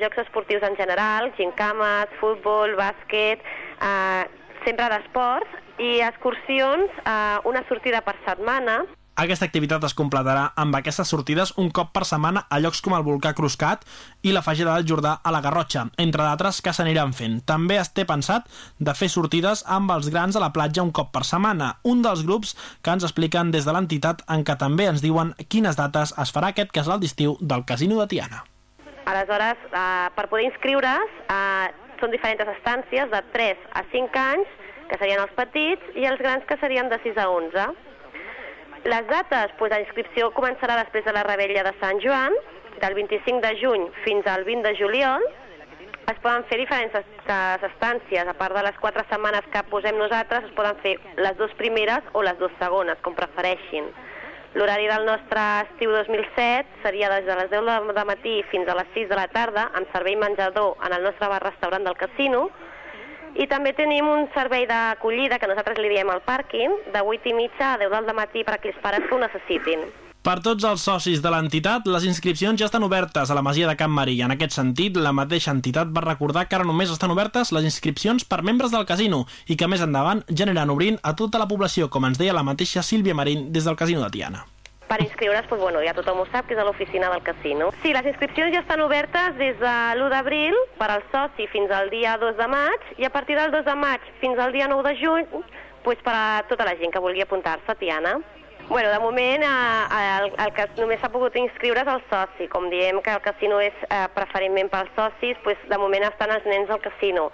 Jocs esportius en general, gincames, futbol, bàsquet, eh, centre d'esports i excursions, eh, una sortida per setmana, aquesta activitat es completarà amb aquestes sortides un cop per setmana a llocs com el volcà Cruscat i la Fageda del Jordà a la Garrotxa, entre d'altres que s'aniran fent. També es té pensat de fer sortides amb els grans a la platja un cop per setmana, un dels grups que ens expliquen des de l'entitat en què també ens diuen quines dates es farà aquest casal d'estiu del Casino de Tiana. Aleshores, eh, per poder inscriure's, eh, són diferents estàncies de 3 a 5 anys, que serien els petits, i els grans que serien de 6 a 11. Les dates, doncs la inscripció començarà després de la rebella de Sant Joan, del 25 de juny fins al 20 de juliol. Es poden fer diferents estàncies, a part de les quatre setmanes que posem nosaltres, es poden fer les dues primeres o les dues segones, com prefereixin. L'horari del nostre estiu 2007 seria des de les 10 de matí fins a les 6 de la tarda, amb servei menjador en el nostre bar-restaurant del casino, i també tenim un servei d'acollida, que nosaltres li diem al pàrquing, de 8 i mitja a 10 del matí per aquells pares que ho necessitin. Per tots els socis de l'entitat, les inscripcions ja estan obertes a la Masia de Camp Marí. En aquest sentit, la mateixa entitat va recordar que ara només estan obertes les inscripcions per membres del casino i que més endavant ja aniran obrint a tota la població, com ens deia la mateixa Sílvia Marín des del Casino de Tiana. Per inscriure's, doncs, bueno, ja tothom ho sap, que és a l'oficina del casino. Sí, les inscripcions ja estan obertes des de l'1 d'abril per al soci fins al dia 2 de maig i a partir del 2 de maig fins al dia 9 de juny doncs per a tota la gent que vulgui apuntar-se, Tiana. Bueno, de moment eh, el, el que només s'ha pogut inscriure és el soci. Com diem que el casino és eh, preferentment pels socis, doncs de moment estan els nens al casino.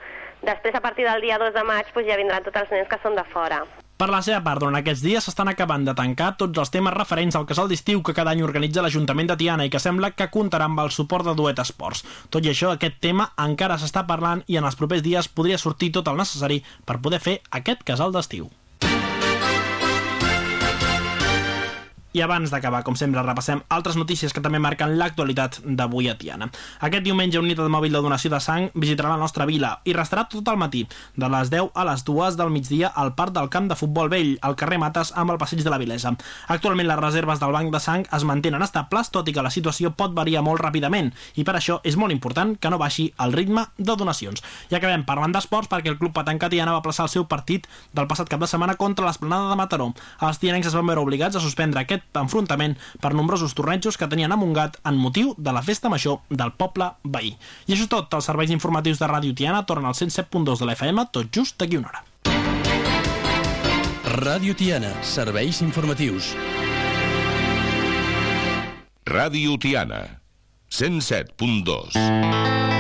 Després, a partir del dia 2 de maig, doncs ja vindran tots els nens que són de fora. Per la seva part, durant aquests dies s'estan acabant de tancar tots els temes referents al casal d'estiu que cada any organitza l'Ajuntament de Tiana i que sembla que comptarà amb el suport de Duet Esports. Tot i això, aquest tema encara s'està parlant i en els propers dies podria sortir tot el necessari per poder fer aquest casal d'estiu. I abans d'acabar, com sempre, repassem altres notícies que també marquen l'actualitat d'avui a Tiana. Aquest diumenge, unitat mòbil de donació de sang visitarà la nostra vila i restarà tot el matí, de les 10 a les 2 del migdia al parc del camp de futbol vell, al carrer Mates, amb el passeig de la Vilesa. Actualment les reserves del banc de sang es mantenen estables, tot i que la situació pot variar molt ràpidament, i per això és molt important que no baixi el ritme de donacions. I acabem parlant d'esports perquè el Club Patanca Tiana va plaçar el seu partit del passat cap de setmana contra l'Esplanada de Mataró. Els tianencs es van veure obligats a suspendre aquest enfrontament per nombrosos tornejos que tenien a Montgat en motiu de la festa major del poble veí. I això és tot, els serveis informatius de Ràdio Tiana tornen al 107.2 de la FM tot just d'aquí una hora. Ràdio Tiana, serveis informatius. Ràdio Tiana, 107.2.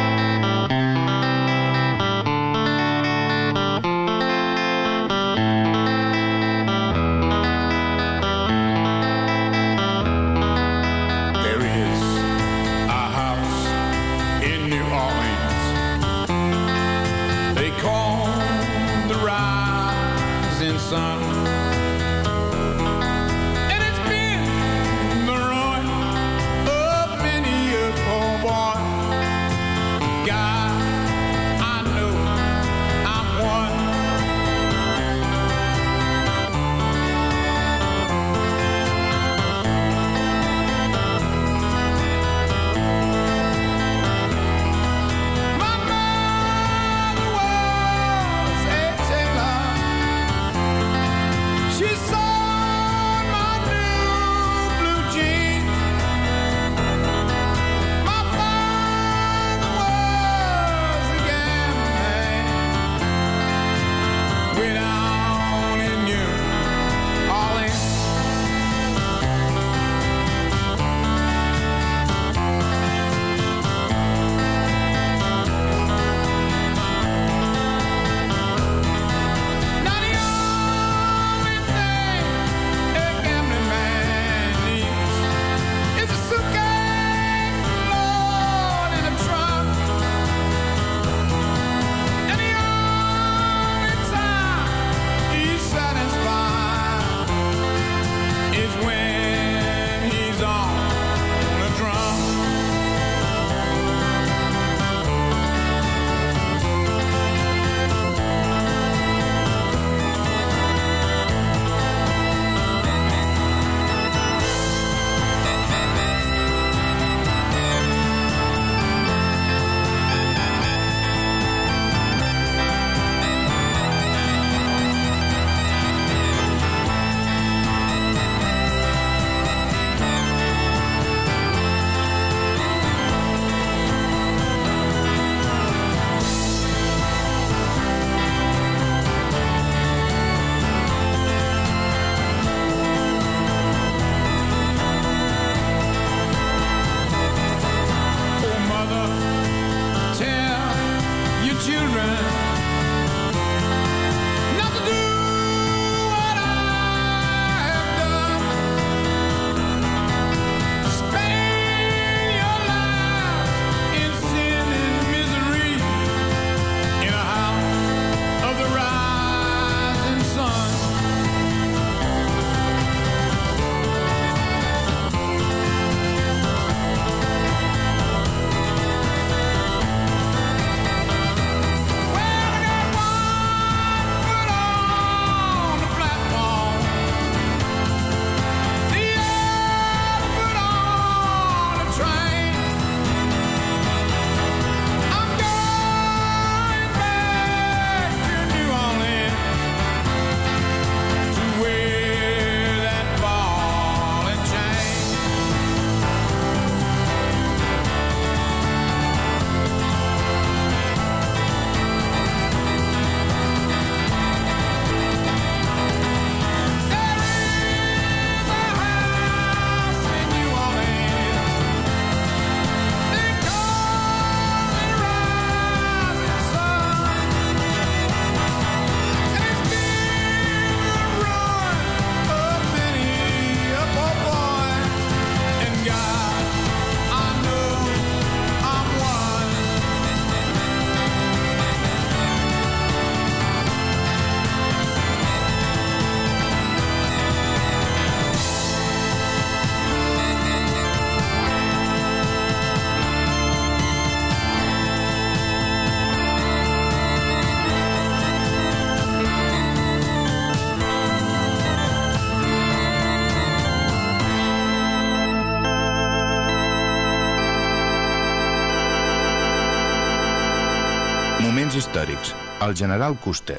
Moments històrics. El general Custer.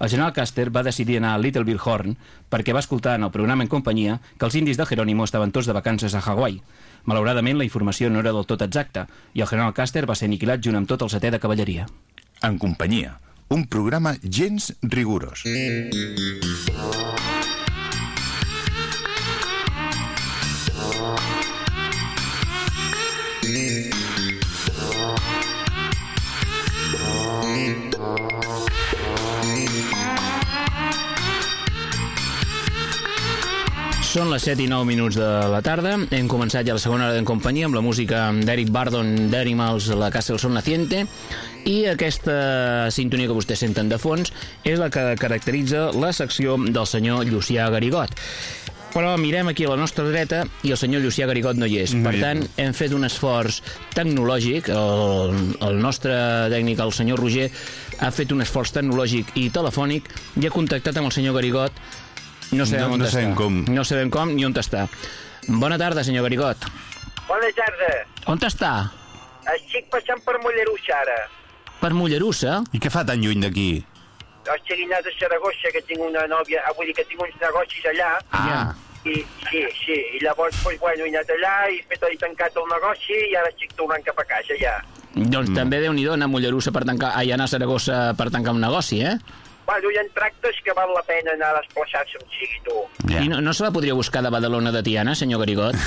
El general Custer va decidir anar a Little Bighorn perquè va escoltar en el programa en companyia que els indis de Jerónimo estaven tots de vacances a Hawaii. Malauradament, la informació no era del tot exacta i el general Custer va ser aniquilat junt amb tot el setè de cavalleria. En companyia. Un programa gens rigorós. Són les 7 i 9 minuts de la tarda. Hem començat ja la segona hora en companyia amb la música d'Eric Bardon d'Animals, la Casa del Son Naciente, i aquesta sintonia que vostès senten de fons és la que caracteritza la secció del senyor Llucià Garigot. Però mirem aquí a la nostra dreta i el senyor Llucià Garigot no hi és. No per tant, hem fet un esforç tecnològic. El, el nostre tècnic, el senyor Roger, ha fet un esforç tecnològic i telefònic i ha contactat amb el senyor Garigot. No sabem No- on no està. sabem com. No sabem com ni on està. Bona tarda, senyor Garigot. Bona tarda. On està? Estic passant per Mollerussa ara. Per Mollerussa? I què fa tan lluny d'aquí? Estic anat a Saragossa, que tinc una nòvia, ah, vull dir que tinc uns negocis allà. Ah, I, sí, sí, i llavors, pues, bueno, he anat allà, he fet he tancat el negoci i ara estic tornant cap a casa, ja. Doncs mm. també déu nhi anar a Mollerussa per tancar... Ai, anar a Saragossa per tancar un negoci, eh? Bueno, hi ha tractes que val la pena anar a desplaçar-se on sigui tu. ja. I no, no se la podria buscar de Badalona de Tiana, senyor Garigot?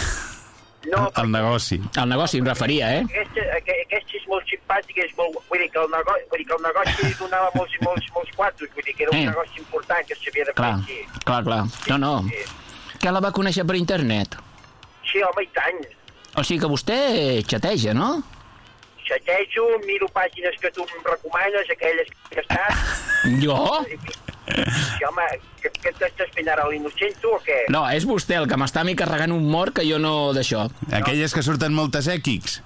No, El negoci. El negoci em referia, eh? aquesta, aqu- aquesta és molt simpàtica, és molt, vull dir que el negoci, vull dir que el negoci donava molts, molts, molts quartos, vull dir que era un Eh. negoci important que s'havia de fer Clar, aquí. clar, clar. No, no. Sí. Que la va conèixer per internet. sí, home, i tant. O sigui que vostè xateja, no? Xatejo, miro pàgines que tu em recomanes, aquelles que estàs... Jo? Sí, home, què, què t'estàs fent ara, l'innocent tu o què? No, és vostè el que m'està a mi carregant un mort que jo no d'això. Aquelles que surten moltes èquics.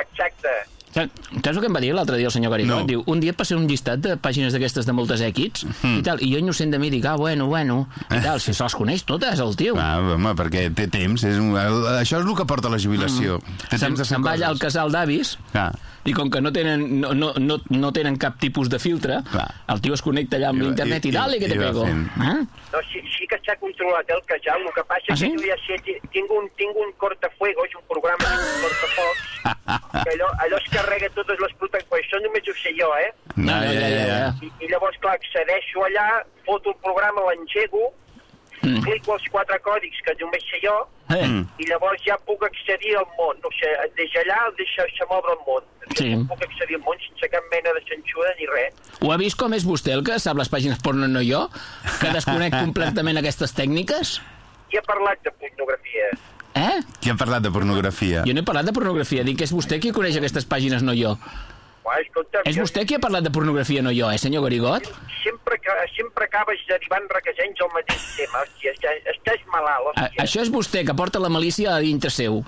Exacte. Saps saps el que em va dir l'altre dia el senyor Garigot? No. Diu, un dia et passé un llistat de pàgines d'aquestes de moltes èquits i tal, i jo innocent de mi dic, ah, bueno, bueno, i tal, si se les coneix totes, el tio. Ah, home, perquè té temps. És un... Això és el que porta la jubilació. Té Se'n temps de fer se'n va allà al casal d'avis Ah. i com que no tenen, no, no, no, no tenen cap tipus de filtre, Clar. el tio es connecta allà amb I l'internet i, i- dale que te i pego. Eh? No, sí, sí que s'ha controlat el casal, el que passa Ah, és sí? que jo ja sé, ti- tinc un, tinc un cortafuegos, un programa de cortafocs, que allò, allò es carrega totes les proteccions, això només ho sé jo, eh? No, ja, ja, ja, ja. I, I llavors, clar, accedeixo allà, foto el programa, l'engego, Mm. clico els quatre còdics que només sé jo, Eh, i llavors ja puc accedir al món. O sigui, des d'allà deixa, se m'obre el món. Sí. Jo puc accedir al món sense cap mena de censura ni res. Ho ha vist com és vostè el que sap les pàgines porno no jo? Que desconec completament aquestes tècniques? I he parlat de pornografia. Eh? Qui ha parlat de pornografia? Jo no he parlat de pornografia, dic que és vostè qui coneix aquestes pàgines, no jo. Escolta, És vostè qui ha parlat de pornografia, no jo, eh, senyor Garigot? sempre, que, sempre acabes derivant requesens al mateix tema. Hòstia, estàs, estàs malalt, A, hòstia. això és vostè, que porta la malícia a dintre seu.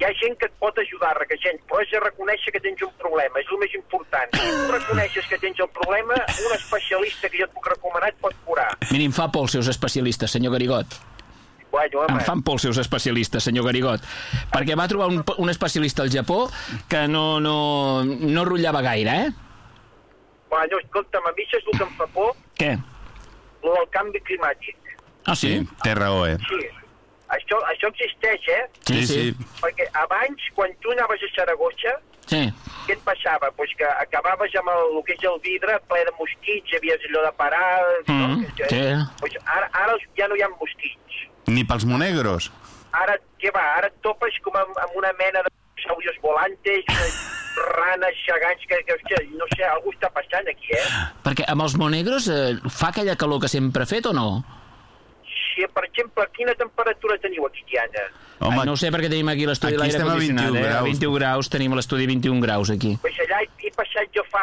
Hi ha gent que et pot ajudar, requesens, però has de reconèixer que tens un problema, és el més important. Si tu reconeixes que tens el problema, un especialista que jo et puc recomanar et pot curar. Miri, em fa por els seus especialistes, senyor Garigot. Bueno, Em home, fan por els seus especialistes, senyor Garigot. Perquè va trobar un, un especialista al Japó que no, no, no rotllava gaire, eh? bueno, escolta'm, a mi això és el que em fa por, Què? el del canvi climàtic. Ah, sí? Sí, té raó, eh? Sí, això, això existeix, eh? Sí, sí. Perquè abans, quan tu anaves a Saragossa, Sí. què et passava? Pues que acabaves amb el, el que és el vidre ple de mosquits, hi havies allò de parar... Mm, Que- sí. Pues ara, ara ja no hi ha mosquits. Ni pels monegros. Ara, què va? Ara et topes com amb, amb una mena de saurios volantes, ranes gegants, que, que, que no sé, algú està passant aquí, eh? Perquè amb els monegros eh, fa aquella calor que sempre ha fet o no? Si, per exemple, quina temperatura teniu aquí, Tiana? Home, Ai, no ho sé perquè tenim aquí l'estudi de aquí l'aire estem a condicionat. 21 eh? A graus. 21 graus, tenim a l'estudi 21 graus aquí. Pues allà he, he passat jo fa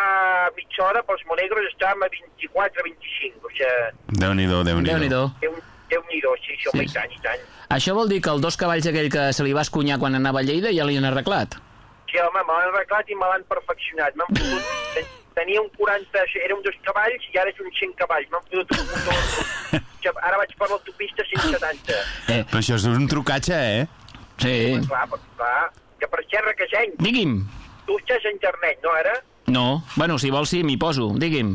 mitja hora pels monegros, estàvem a 24-25, o sigui, Déu-n'hi-do, Déu-n'hi-do. Déu-n'hi-do. Déu, Déu nhi sí, això, Sí, i tant, i tant. Això vol dir que els dos cavalls aquell que se li va escunyar quan anava a Lleida ja li han arreglat. Sí, home, me l'han arreglat i me l'han perfeccionat. M'han fotut... ten- Tenia un 40... Era un dos cavalls i ara és un 100 cavalls. M'han fotut un motor... Ja, Ara vaig per l'autopista 170. Eh, Però això és un trucatge, eh? sí. Clar, però, clar. Que per xerra que seny. Digui'm. Tu estàs a internet, no, ara? No. Bueno, si vols sí, m'hi poso. Digui'm.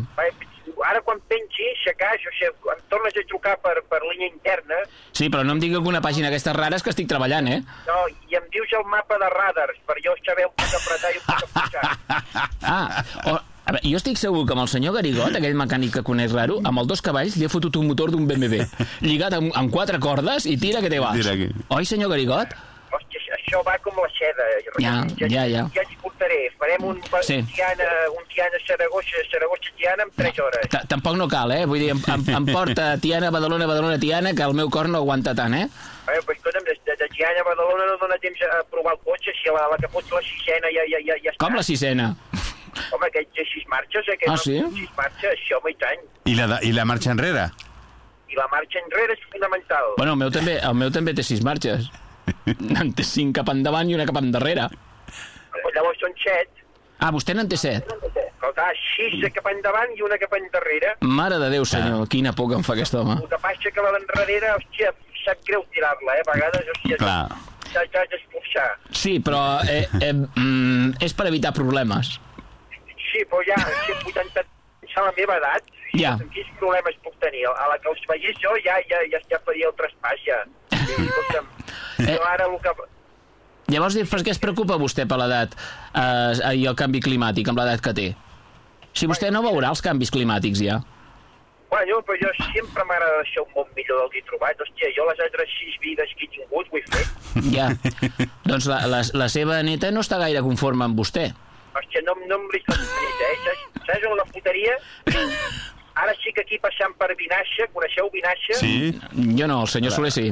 Ara quan pengi, si a cas, o sigui, em tornes a trucar per, per línia interna, Sí, però no em digui alguna pàgina d'aquestes rares que estic treballant, eh? no, i em dius el mapa de radars, per jo saber on puc apretar i on puc pujar. Ah, o, a veure, jo estic segur que amb el senyor Garigot, aquell mecànic que coneix raro, amb els dos cavalls li ha fotut un motor d'un BMW, lligat amb, amb quatre cordes i tira que te vas. Tira que- Oi, senyor Garigot? Hòstia, això va com la seda. Ja, ja, ja. Ja ens portaré. Farem un, Sí. un Tiana, un Tiana Saragossa, Saragossa Tiana en 3 hores. Ta- Tampoc no cal, eh? Vull dir, em, em, em porta Tiana, Badalona, Badalona, Tiana, que el meu cor no aguanta tant, eh? Eh, però, escolta'm, de, de, de Tiana a Badalona no dona temps a provar el cotxe, si la, la que fots la sisena ja, ja, ja, ja està. Com la sisena? Home, aquest té sis marxes, aquest Ah, sí? sis marxes, això, home, i tant. I la, de- I la marxa enrere? I la marxa enrere és fonamental. Bueno, el meu també, el meu també té sis marxes. En té cinc cap endavant i una cap endarrere. Llavors són set, Ah, vostè n'en té set? però clar, sis cap endavant i una cap endarrere. Mare de Déu, senyor, quina por que em fa aquest home. El que passa que la d'enrere, hòstia, sap greu tirar-la, eh? A vegades, hòstia, Clar. t'has d'esforçar. Sí, però eh, eh, mm, és per evitar problemes. Sí, però ja, si amb 80 anys a la meva edat, Ja. quins problemes puc tenir? A la que els veiés jo ja, ja, ja, ja faria el traspàs, ja. Escolta'm, Eh. jo ara el que... Llavors, per què es preocupa vostè per l'edat eh, i el canvi climàtic, amb l'edat que té? Si vostè no veurà els canvis climàtics ja. Bueno, però jo sempre m'agrada deixar un món millor del que he trobat. Hòstia, jo les altres sis vides que he tingut ho he fet. Ja. doncs la, la, la seva neta no està gaire conforme amb vostè. Hòstia, no, no em brisca el eh? Saps, saps on la foteria? Ara sí que aquí passant per Vinaixa, coneixeu Vinaixa? Sí? Jo no, el senyor Soler sí.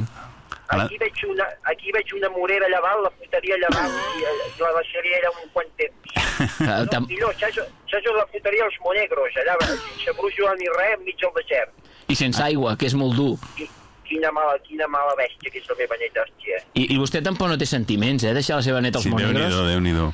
Aquí veig, una, aquí veig una morera allà dalt, la foteria allà dalt, i, eh, la deixaria allà un quant temps. No, tam- millor, saps, saps on la foteria els monegros, allà, sense brújula ni res, enmig del desert. I sense aigua, que és molt dur. I, quina mala, quina mala bèstia que és la meva neta, hòstia. I, I vostè tampoc no té sentiments, eh? Deixar la seva neta als Sí, monegros. Déu-n'hi-do, Déu-n'hi-do.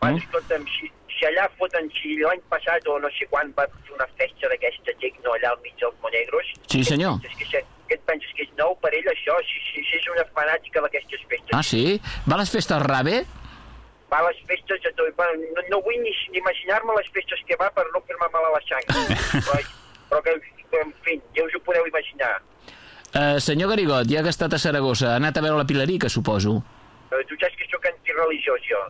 Bueno, escolta'm, si, si allà foten, si l'any passat o no sé quan va fer una festa d'aquesta tecno allà al mig dels monegros... Sí, senyor. És que, se- què et penses que és nou per ell, això? Si, si, si és una fanàtica d'aquestes festes. Ah, sí? Va a les festes rave? Va a les festes de tot. Bueno, no, no vull ni, ni imaginar-me les festes que va per no fer-me mal a la sang. però, però que, en fi, ja us ho podeu imaginar. Uh, senyor Garigot, ja que ha estat a Saragossa, ha anat a veure la Pilarica, suposo. Eh, Tu saps que sóc antireligiós, jo.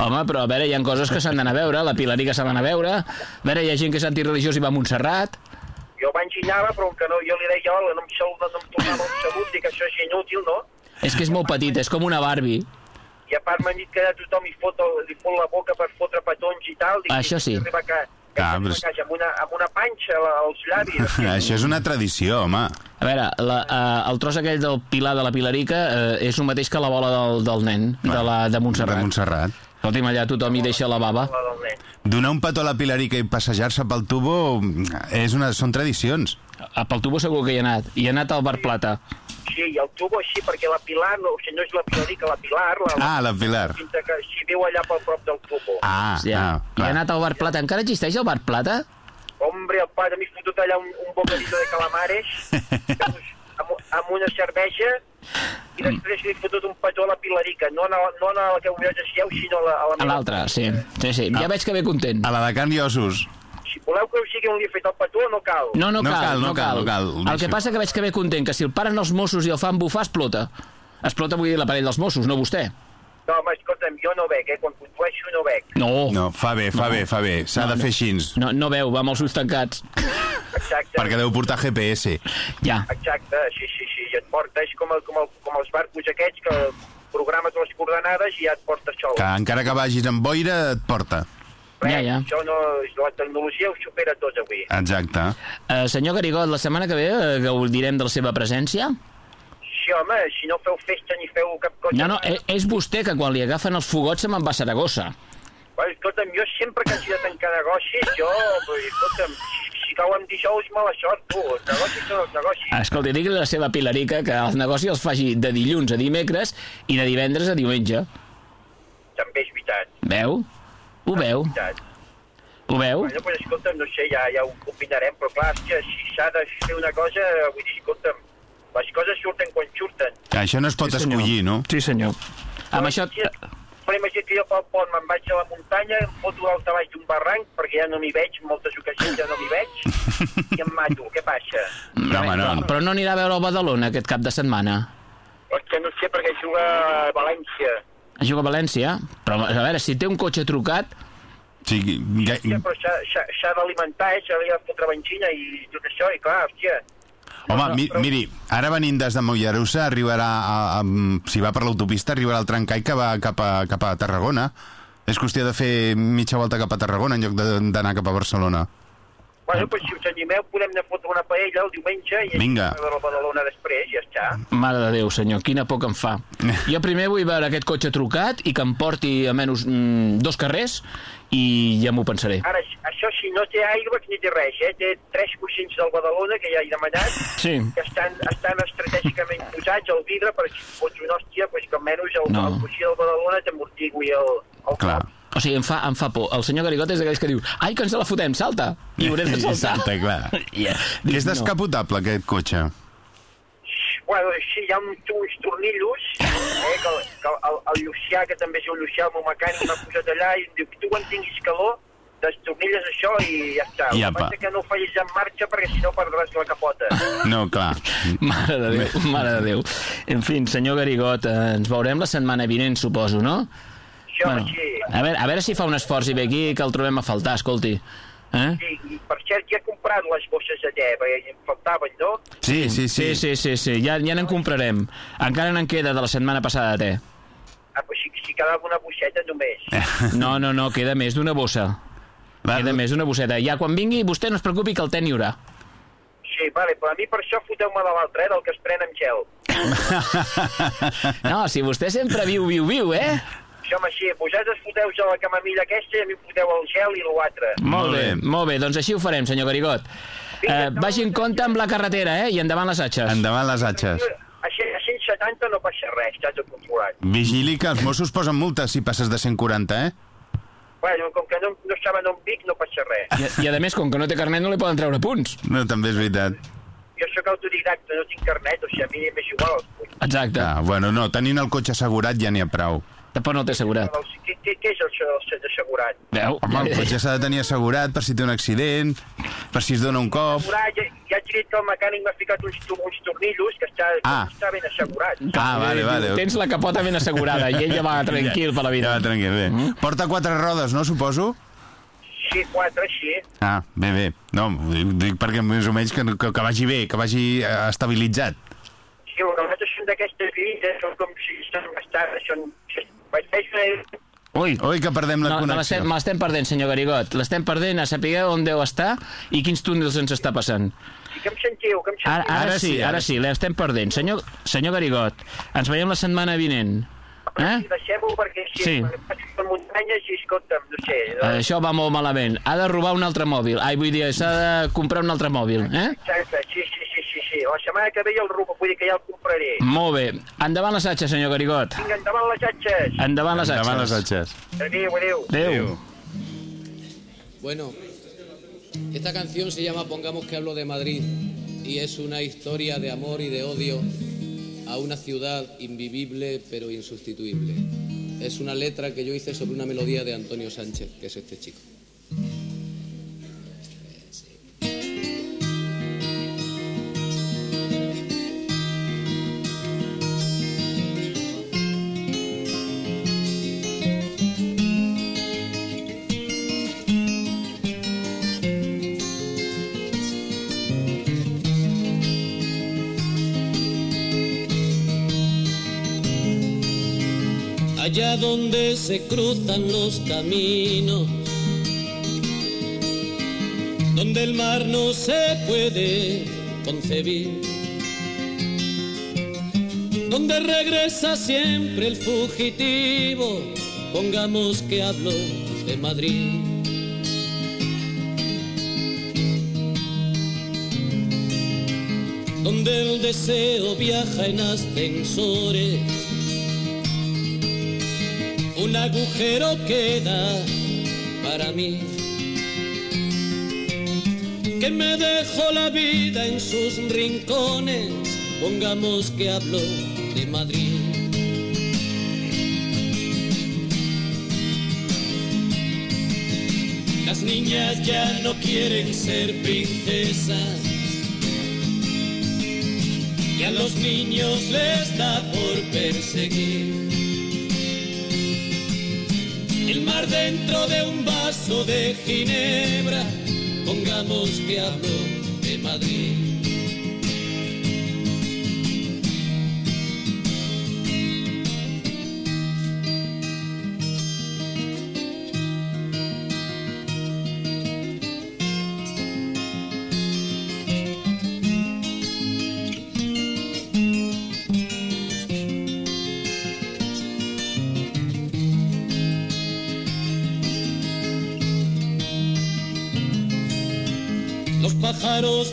Home, però a veure, hi ha coses que s'han d'anar a veure, la Pilarica s'ha d'anar a veure, a veure, hi ha gent que és antireligiós i va a Montserrat, Jo abans hi anava, però que no, jo li deia, hola, no em, saluda, no em tornava un salut, dic, això és inútil, no? és que és molt petit, és com una Barbie. I a part m'han dit que tothom hi fot, li fot la boca per fotre petons i tal. Dic, Això sí. Arriba a ca, Clar, però casa amb, una, amb una panxa als llavis. Això és una tradició, home. A veure, la, uh, el tros aquell del pilar de la Pilarica uh, és el mateix que la bola del, del nen, de, la, de Montserrat. De Montserrat. Escolti'm, allà tothom hi deixa la baba. Donar un petó a la Pilarica i passejar-se pel tubo és una, són tradicions. A pel tubo segur que hi ha anat. I ha anat al Bar Plata. Sí, i el tubo així, perquè la Pilar, no, o sigui, no és la Pilarica, la Pilar, la, Ah, la Pilar. que si viu allà pel prop del tubo. Ah, Ja. ah, I ha clar. anat al Bar Plata. Encara existeix el Bar Plata? Hombre, el pare m'hi fotut allà un, un bocadillo de calamares amb, amb una cervesa i després li he fotut un petó a la Pilarica, no a la, no a la que vosaltres dieu, sinó a la, a la l'altra, sí. Sí, sí. Ja veig que ve content. A la de Can i Ossos. Si voleu que us digui on li he fet el petó, no cal. No, no, No cal, cal, no cal, no cal. El que passa que veig que ve content, que si el paren els Mossos i el fan bufar, explota. Explota, vull dir, l'aparell dels Mossos, no vostè. No, home, escolta'm, jo no bec, eh? Quan condueixo no bec. No, No, fa bé, fa bé, fa bé. S'ha de fer així. no, no veu, va amb els ulls tancats. Exacte. Perquè deu portar GPS. Ja. Exacte, sí, sí, sí. I et porta, és com, el, com, el, com els barcos aquests que programes les coordenades i ja et porta sol. Que encara que vagis amb boira, et porta. Res, Ja, ja. Això no, la tecnologia ho supera tot avui. Exacte. Uh, senyor Garigot, la setmana que ve uh, gaudirem de la seva presència? Sí, home, si no feu festa ni feu cap cosa... No, no, és, és vostè que quan li agafen els fogots se me'n va a Saragossa. Bueno, escolta'm, jo sempre que hagi de tancar negocis, jo, escolta'm, si, cau en dijous, mala sort, tu. Els negocis són els negocis. Escolti, digui la seva Pilarica que els negocis els faci de dilluns a dimecres i de divendres a diumenge. També és veritat. Veu? Ho veu? veritat. Ho veu? Bueno, pues, escolta'm, no sé, ja, ja ho combinarem, però clar, si s'ha de fer una cosa, vull dir, escolta'm, les coses surten quan surten. Això no es pot Sí, senyor. escollir, no? Sí, senyor. Amb això... Si, Però imagina't que jo pel pont me'n vaig a la muntanya, em foto dalt a baix d'un barranc, perquè ja no m'hi veig, moltes ocasions ja no m'hi veig, i em mato. Què passa? No, home, no. Però no anirà a veure el Badalona aquest cap de setmana. És que no sé perquè juga a València. Juga a València, però a veure, si té un cotxe trucat, Sí, ga- Hòstia, però s'ha- s'ha s'ha d'alimentar, eh? s'ha de fotre benzina i tot això, i clar, hòstia... Home, mi, miri, ara venint des de Mollerussa arribarà, a, a, si va per l'autopista, arribarà al trencall que va cap a, cap a Tarragona. És qüestió de fer mitja volta cap a Tarragona en lloc de- d'anar cap a Barcelona. Bueno, doncs si us animeu, podem anar a fotre una paella el diumenge i Vinga. a veure la Badalona després, ja està. mare de Déu, senyor, quina por que em fa. Jo primer vull veure aquest cotxe trucat i que em porti a menys mm, dos carrers i ja m'ho pensaré. Ara, això si no té aigües ni té res, eh? Té tres coixins del Badalona, que ja he demanat, Sí. que estan, estan estratègicament posats al vidre perquè si fots una hòstia, doncs que almenys el, No. el coixí del Badalona t'amortigui el, el Clar. cop. O sigui, em fa, em fa por. El senyor Garigot és d'aquells que diu ai, que ens la fotem, salta! I haurem de saltar. Salta, clar. Yeah. És descapotable, aquest cotxe. Bueno, sí, hi ha uns, uns tornillos, eh, que, el- que el, el Llucià, que també és un Llucià, el meu mecànic, m'ha posat allà i em diu que tu quan tinguis calor, destornilles això i ja està. I apa. que no ho facis en marxa perquè si no perdràs la capota. No, clar. Mare de Déu, mare de Déu. En fi, senyor Garigot, eh, ens veurem la setmana vinent, suposo, no? Això, bueno. sí. A, veure, a veure si fa un esforç i ve aquí que el trobem a faltar, escolti. Eh? Sí, i per cert, ja he comprat les bosses de te, perquè em faltaven, no? Sí, sí, Sí, sí. sí, sí, sí. Ja, ja n'en comprarem. Encara n'en queda de la setmana passada de te. Ah, però si, si quedava una bosseta només. No, no, no, queda més d'una bossa. Va, Queda més d'una bosseta. Ja quan vingui, vostè no es preocupi que el té n'hi haurà. Sí, vale, però a mi per això foteu-me de l'altre, eh, del que es pren amb gel. No, si vostè sempre viu, viu, viu, eh? Això, home, sí, vosaltres foteu a la camamilla aquesta i a mi foteu el gel i l'altre. Molt bé, molt bé, doncs així ho farem, senyor Garigot. Eh, vagi en compte amb la carretera, eh? I endavant les atxes. Endavant les atxes. A 100 a 170 no passa res, està tot controlat. Vigili que els Mossos posen multes si passes de 140, eh? Bueno, com que no, no saben on vic, no passa res. I, I a més, com que no té carnet, no li poden treure punts. No, també és veritat. Jo sóc autodidacte, no tinc carnet, o sigui, a mi m'és igual. Exacte. Ah, bueno, no, tenint el cotxe assegurat ja n'hi ha prou. Tampoc no el té assegurat. Què, què, què és el, el set assegurat? Veu? Home, el cotxe s'ha de tenir assegurat per si té un accident, per si es dona un cop... Assegurat, ja, ja haig dit que el mecànic m'ha ficat uns, uns tornillos que està, Ah. que està ben assegurat. Ah, vale, vale. Tens la capota ben assegurada i ell ja va tranquil per la Ja vida. va tranquil, bé. Mm. Porta quatre rodes, no, suposo? Sí, quatre, sí. Ah, bé, bé. No, ho dic, dic perquè més o menys que, que, que vagi bé, que vagi eh, estabilitzat. Sí, nosaltres són d'aquestes vides, són com si són bastardes, són... Vaig fer una... Ui, Oi, que perdem la no, no connexió. l'estem me l'estem perdent, senyor Garigot. L'estem perdent a saber on deu estar i quins túnels ens està passant. Sí, que em sentiu, que em sentiu. Ara, ara, Ara sí, ara sí, l'estem perdent. Senyor, senyor Garigot, ens veiem la setmana vinent. Eh? Sí, Deixem-ho perquè si Sí. per muntanyes i escolta'm, no sé... Eh, Això va molt malament. Ha de robar un altre mòbil. Ai, vull dir, s'ha de comprar un altre mòbil, eh? Exacte, sí, sí. La setmana que ve ja el rubo, vull dir que ja el compraré. Molt bé. Endavant les atxes, senyor Garigot. Vinga, endavant les atxes. Endavant les atxes. Endavant les atxes. Adéu, adéu. Adéu. Bueno, esta canción se llama Pongamos que hablo de Madrid y es una historia de amor y de odio a una ciudad invivible pero insustituible. Es una letra que yo hice sobre una melodía de Antonio Sánchez, que es este chico. Allá donde se cruzan los caminos, donde el mar no se puede concebir, donde regresa siempre el fugitivo, pongamos que hablo de Madrid. Donde el deseo viaja en ascensores un agujero queda para mí. Que me dejó la vida en sus rincones, pongamos que hablo de Madrid. Las niñas ya no quieren ser princesas. Y a los niños les da por perseguir. El mar dentro de un vaso de ginebra, pongamos que hablo de Madrid.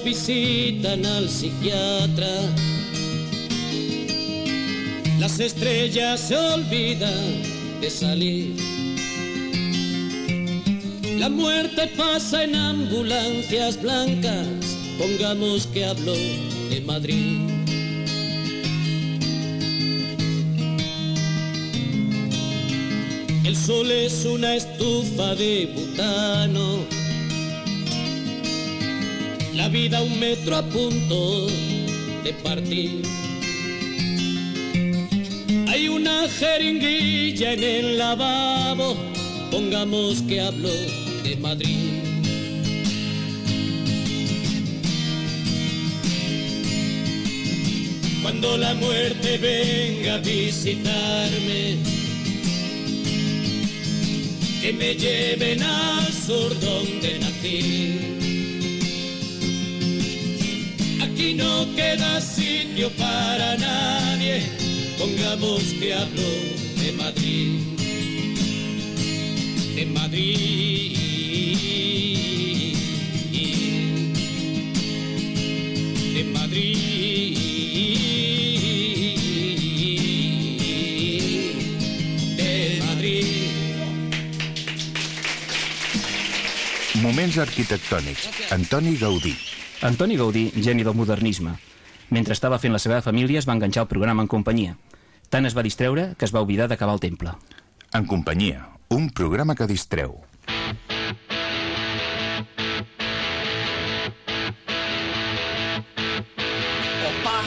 Visitan al psiquiatra. Las estrellas se olvidan de salir. La muerte pasa en ambulancias blancas. Pongamos que hablo de Madrid. El sol es una estufa de butano. La vida un metro a punto de partir. Hay una jeringuilla en el lavabo, pongamos que hablo de Madrid. Cuando la muerte venga a visitarme, que me lleven al sur donde nací. Aquí no queda sitio para nadie, pongamos que hablo de Madrid, de Madrid. De Madrid, de Madrid. Moments arquitectònics. Antoni Gaudí. Antoni Gaudí, geni del modernisme. Mentre estava fent la seva família es va enganxar al programa en companyia. Tant es va distreure que es va oblidar d'acabar el temple. En companyia, un programa que distreu. Opa,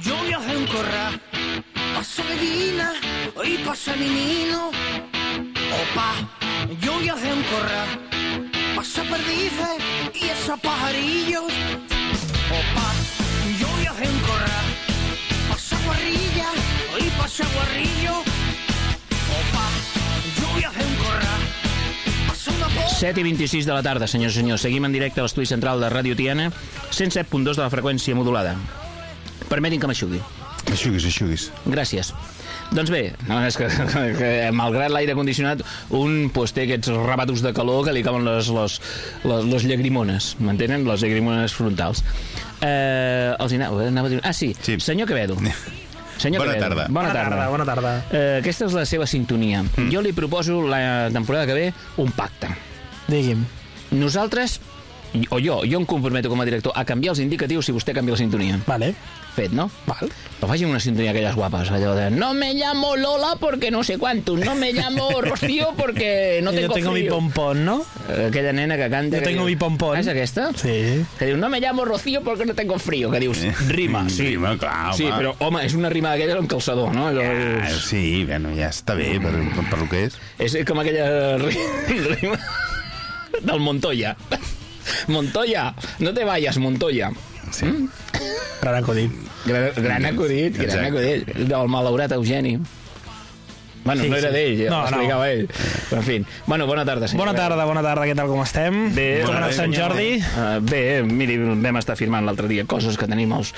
yo voy a hacer un corral. Pasa gallina y pasa menino. Opa, yo voy a hacer un corral. Pasa perdices y esos pajarillos. Opa, yo hacer un corral. Pasa guarrilla y pasa guarrillo. Opa, yo hacer un corral. Pasa una po... 7 i 26 de la tarda, senyors i senyors. Seguim en directe a l'estudi central de Ràdio Tiana, 107.2 de la freqüència modulada. Permetin que m'aixugui. Aixuguis, aixuguis. Gràcies. Doncs bé, no, és que, que, que malgrat l'aire condicionat, un pues, té aquests rabatos de calor que li cauen les, les, les, les llagrimones, m'entenen? Les llagrimones frontals. Eh, els anava, anava a dir... Ah, sí, sí. senyor Quevedo. Senyor Bona Quevedo, tarda. Bona Bona tarda. tarda, bona tarda. Eh, aquesta és la seva sintonia. Mm. Jo li proposo la temporada que ve un pacte. Digui'm. Nosaltres, o jo, jo em comprometo com a director a canviar els indicatius si vostè canvia la sintonia. Vale. Fet, no? Val. Però facin una sintonia aquelles guapes, allò de no me llamo Lola porque no sé cuánto, no me llamo Rocío porque no Yo tengo, tengo mi frío. pompón, ¿no? Aquella nena que canta... Yo que tengo diu- mi pompón. És aquesta? Sí. Que diu, no me llamo Rocío porque no tengo frío. Que dius, rima, sí. Rima, clar, Sí, home. però, home, és una rima d'aquella amb calçador, no? Allò, Ah, sí, bueno, ja està bé per, per, per lo que és. És com aquella ri- rima del Montoya. Montoya, no te vayas, Montoya. Sí. Mm? Gran acudit. Gran, gran acudit, gran Exacte. acudit. Del malaurat Eugeni. Bueno, Sí, no era sí. d'ell, No, no, l'explicava no. ell. Però, en fi. Bueno, bona tarda, senyor. Bona tarda, bona tarda, què tal com estem? Bé, com ha Sant. Jordi? Uh, bé, miri, vam estar firmant l'altre dia coses que tenim els,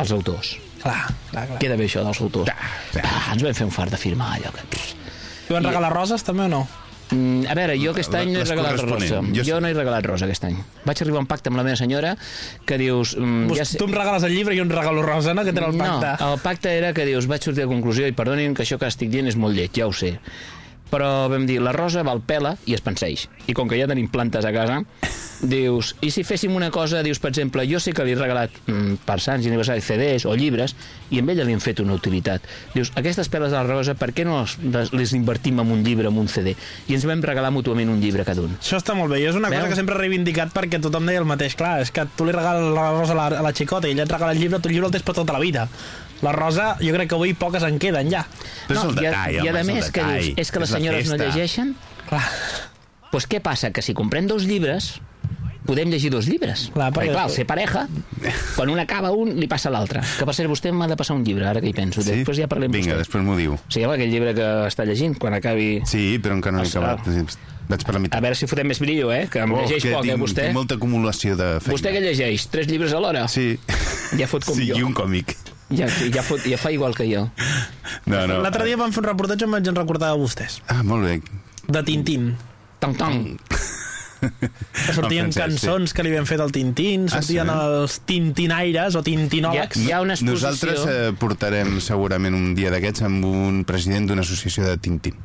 els autors. Clar, clar, clar. Queda bé això dels autors. Ah, ens vam fer un fart de firmar allò. Que... I van regalar roses, també, o no? Mm, a veure, jo aquest any no he regalat rosa. Jo, Jo no he regalat rosa aquest any. Vaig arribar a un pacte amb la meva senyora que dius... Mm, Pues ja sé... Tu em regales el llibre i jo em regalo rosa, no? Que era el pacte. No, el pacte era que dius, vaig sortir a conclusió i perdonin que això que estic dient és molt lleig, ja ho sé. Però vam dir, la rosa val pela i es penseix. I com que ja tenim plantes a casa, Dius, i si féssim una cosa, dius, per exemple, jo sé que li he regalat mm, per Sants i aniversari CDs o llibres i amb ella li hem fet una utilitat. Dius, aquestes perles de la rosa, per què no les, les- les invertim en un llibre, en un CD? I ens vam regalar mútuament un llibre cada un. Això està molt bé, i és una Veu? cosa que sempre he reivindicat perquè tothom deia el mateix. Clar, és que tu li regales la rosa a la, a la xicota i ella et regala el llibre, tu el llibre el tens per tota la vida. La rosa, jo crec que avui poques en queden ja. no, i, a, i a més que dius, és que les senyores no llegeixen? Clar. Doncs què passa? Que si comprem dos llibres, podem llegir dos llibres. Clar, perquè, perquè- clar, al ser pareja, quan un acaba un, li passa a l'altre. Que per cert, vostè m'ha de passar un llibre, ara que hi penso. Sí? Després ja parlem Vinga, vostè. després m'ho diu. Sí, home, aquell llibre que està llegint, quan acabi... Sí, però encara no he acabat. Vaig per la meitat. A veure si fotem més brillo, eh? Que em Oh, llegeix que poc, eh, tinc, vostè? Tinc molta acumulació de feina. Vostè que llegeix? Tres llibres alhora? Sí. Ja fot com sí, jo. i un còmic. Ja, ja, fot, ja fa igual que jo. No, no. L'altre dia vam fer un reportatge i em vaig recordar de vostès. Ah, molt bé. De Tintín. Tang, tang. Que sortien En francès, sí. cançons que li havien fet al Tintín, Ah, sortien sí? els tintinàires o tintinòlegs. Hi ha una exposició... Nosaltres eh, portarem segurament un dia d'aquests amb un president d'una associació de Tintín.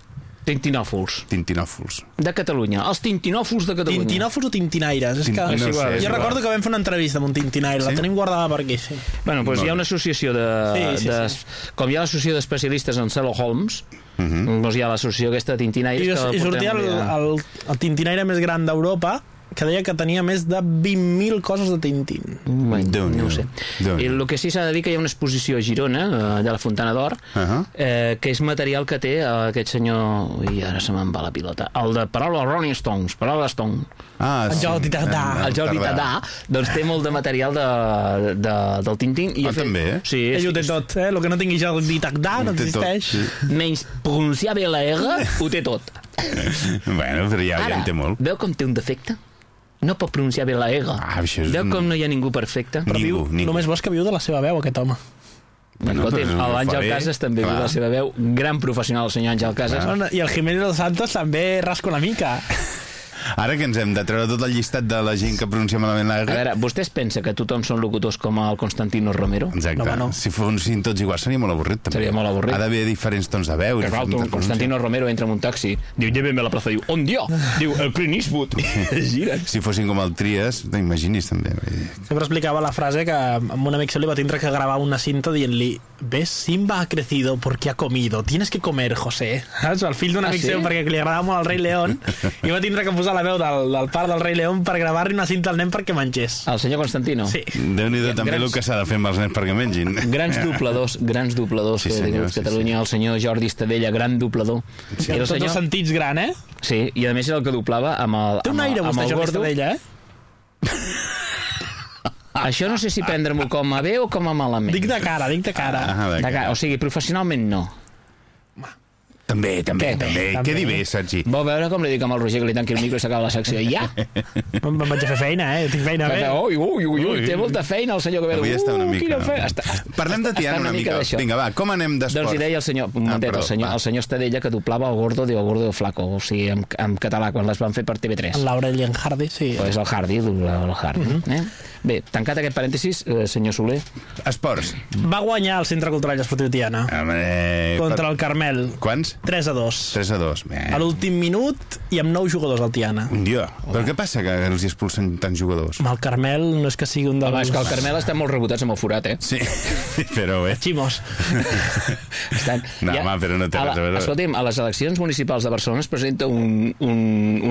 Tintinòfols. Tintinòfols. De Catalunya. Els tintinòfols de Catalunya. Tintinòfols o tintinaires? És que... Tin- no sé, és jo igual. recordo que vam fer una entrevista amb un tintinaire, la tenim guardada per aquí, sí. Bueno, doncs hi ha una associació de... Sí, sí, de sí. Com hi ha l'associació d'especialistes en Sherlock Holmes, doncs hi ha l'associació aquesta de I, tintinaires... que I sortia el, el, el tintinaire més gran d'Europa, que deia que tenia més de 20.000 coses de Tintín. Bueno, no ho sé. I el que sí s'ha de dir que hi ha una exposició a Girona, eh, a la Fontana d'Or, uh -huh. eh, que és material que té eh, aquest senyor... I ara se me'n va la pilota. El de Paraula Rolling Stones, Paraula Stone. Ah, El sí. Jordi Tardà. El Jordi Tardà, doncs té molt de material de, de, del Tintín. I Ah, també, eh? Sí, Ell ho té tot, eh? El que no tingui Jordi Tardà no té tot, existeix. sí. Menys pronunciar bé la R, ho té tot. bueno, però ja, ja Ara, en té molt. veu com té un defecte? No pot pronunciar bé la R. Ah, això és Veu com no hi ha ningú perfecte? Però viu, només vols que viu de la seva veu, aquest home. Bueno, Bueno, Escolti'm, fa l'Àngel Casas també viu clar. la seva veu. Gran professional, el senyor Àngel Casas. Bueno, I el Jiménez dels Santos també rasca una mica. Ara que ens hem de treure tot el llistat de la gent que pronuncia malament la A R... veure, vostè es pensa que tothom són locutors com el Constantino Romero? Exacte. No, no. Si fossin tots iguals seria molt avorrit. També. Seria molt avorrit. Ha d'haver diferents tons de veu. Que clar, diferents tu, Constantino Romero entra en un taxi, diu, lléveme a la plaza, diu, on dia? Diu, el Clint Eastwood. Gira. Si fossin com el Tries, t'imagini's també. Sempre explicava la frase que amb un amic seu li va tindre que gravar una cinta dient-li «Ves, Simba ha crecido porque ha comido. Tienes que comer, José». Saps? El fill d'un Ah, amic sí? seu perquè li agradava molt el rei León i va tindre que posar la veu del, del pare del rei León per gravar-li una cinta al nen perquè mengés. El senyor Constantino? Sí. Déu-n'hi-do també grans- el que s'ha de fer amb els nens perquè mengin. Grans dobladors, grans dobladors Sí, que senyor, diu sí, Catalunya, el senyor Jordi Estadella, gran doblador. Sí, en tots els sentits gran, eh? Sí, i a més era el que doblava amb el, Té un amb el, aire amb vostè, el Jordi. Estadella, eh? Això no sé si prendre-m'ho com a bé o com a malament. Dic de cara, dic de cara. Ah, De cara, o sigui, professionalment no. També, també, Què? també. També. Què dir bé, Sergi? Vol veure com li dic amb el Roger que li tanqui el micro i s'acaba la secció? Ja! Me'n vaig a fer feina, eh? Tinc feina fer. Ui, ui, ui, ui, té molta feina el senyor que ve. Avui està una Uh, mica... feina. Està, Parlem de Tiana una mica. Vinga, va, com anem d'esport? Doncs hi deia el senyor, un momentet, perdó, el, senyor, el senyor Estadella que doblava el gordo, diu el gordo i el flaco, o sigui, en, en català, quan les van fer per TV3. En Laurel i en Hardy, sí. Pues el Hardy, doblava el Hardy. Mhm. eh? Bé, tancat aquest parèntesis, eh, senyor Soler. Esports. Va guanyar el Centre Cultural i Esportiu Tiana Home, contra el Carmel. Quants? 3 a 2. 3 a 2. Bé. A l'últim minut i amb 9 jugadors al Tiana. Dio. Però què passa que els hi expulsen tants jugadors? Amb el Carmel no és que sigui un dels... Home, és que el Carmel està molt rebotats amb el forat, eh? Sí, però bé. Ximos. Estan... No, home, però no té a la, res a veure. Escolti'm, a les eleccions municipals de Barcelona es presenta un, un,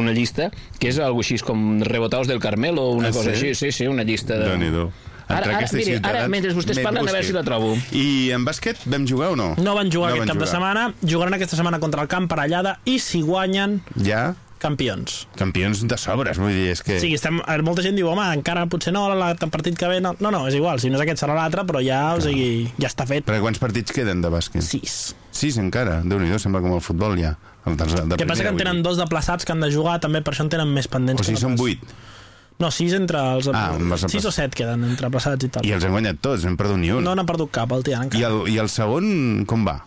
una llista que és algo així com rebotados del Carmel o una Ah, cosa sí? així, sí, sí, una llista de... Déu-n'hi-do. Ara, Entre ara, miri, ara, mentre vostès parlen, a veure si la trobo. I en bàsquet vam jugar o no? No van jugar No aquest van cap de jugar. setmana, jugaran aquesta setmana contra el Camp Parellada i si guanyen, Ja? campions. Campions de sobres, vull dir, és que... Sí, estem, eh, molta gent diu, home, encara potser no, el partit que ve no. No, no, és igual, si no és aquest serà l'altre, però ja, o sigui, ja està fet. Perquè quants partits queden de bàsquet? Sis. Sis encara, déu nhi sembla com el futbol ja. El de, de que passa que en tenen dos de plaçats que han de jugar, també per això en tenen més pendents. O sigui, són vuit. No, sis entre els... Ah, amb els sis o set queden entre plaçats i tal. I els han guanyat tots, no hem perdut ni un. No n'ha perdut cap, el Tiana, encara. I el, I el segon, com va?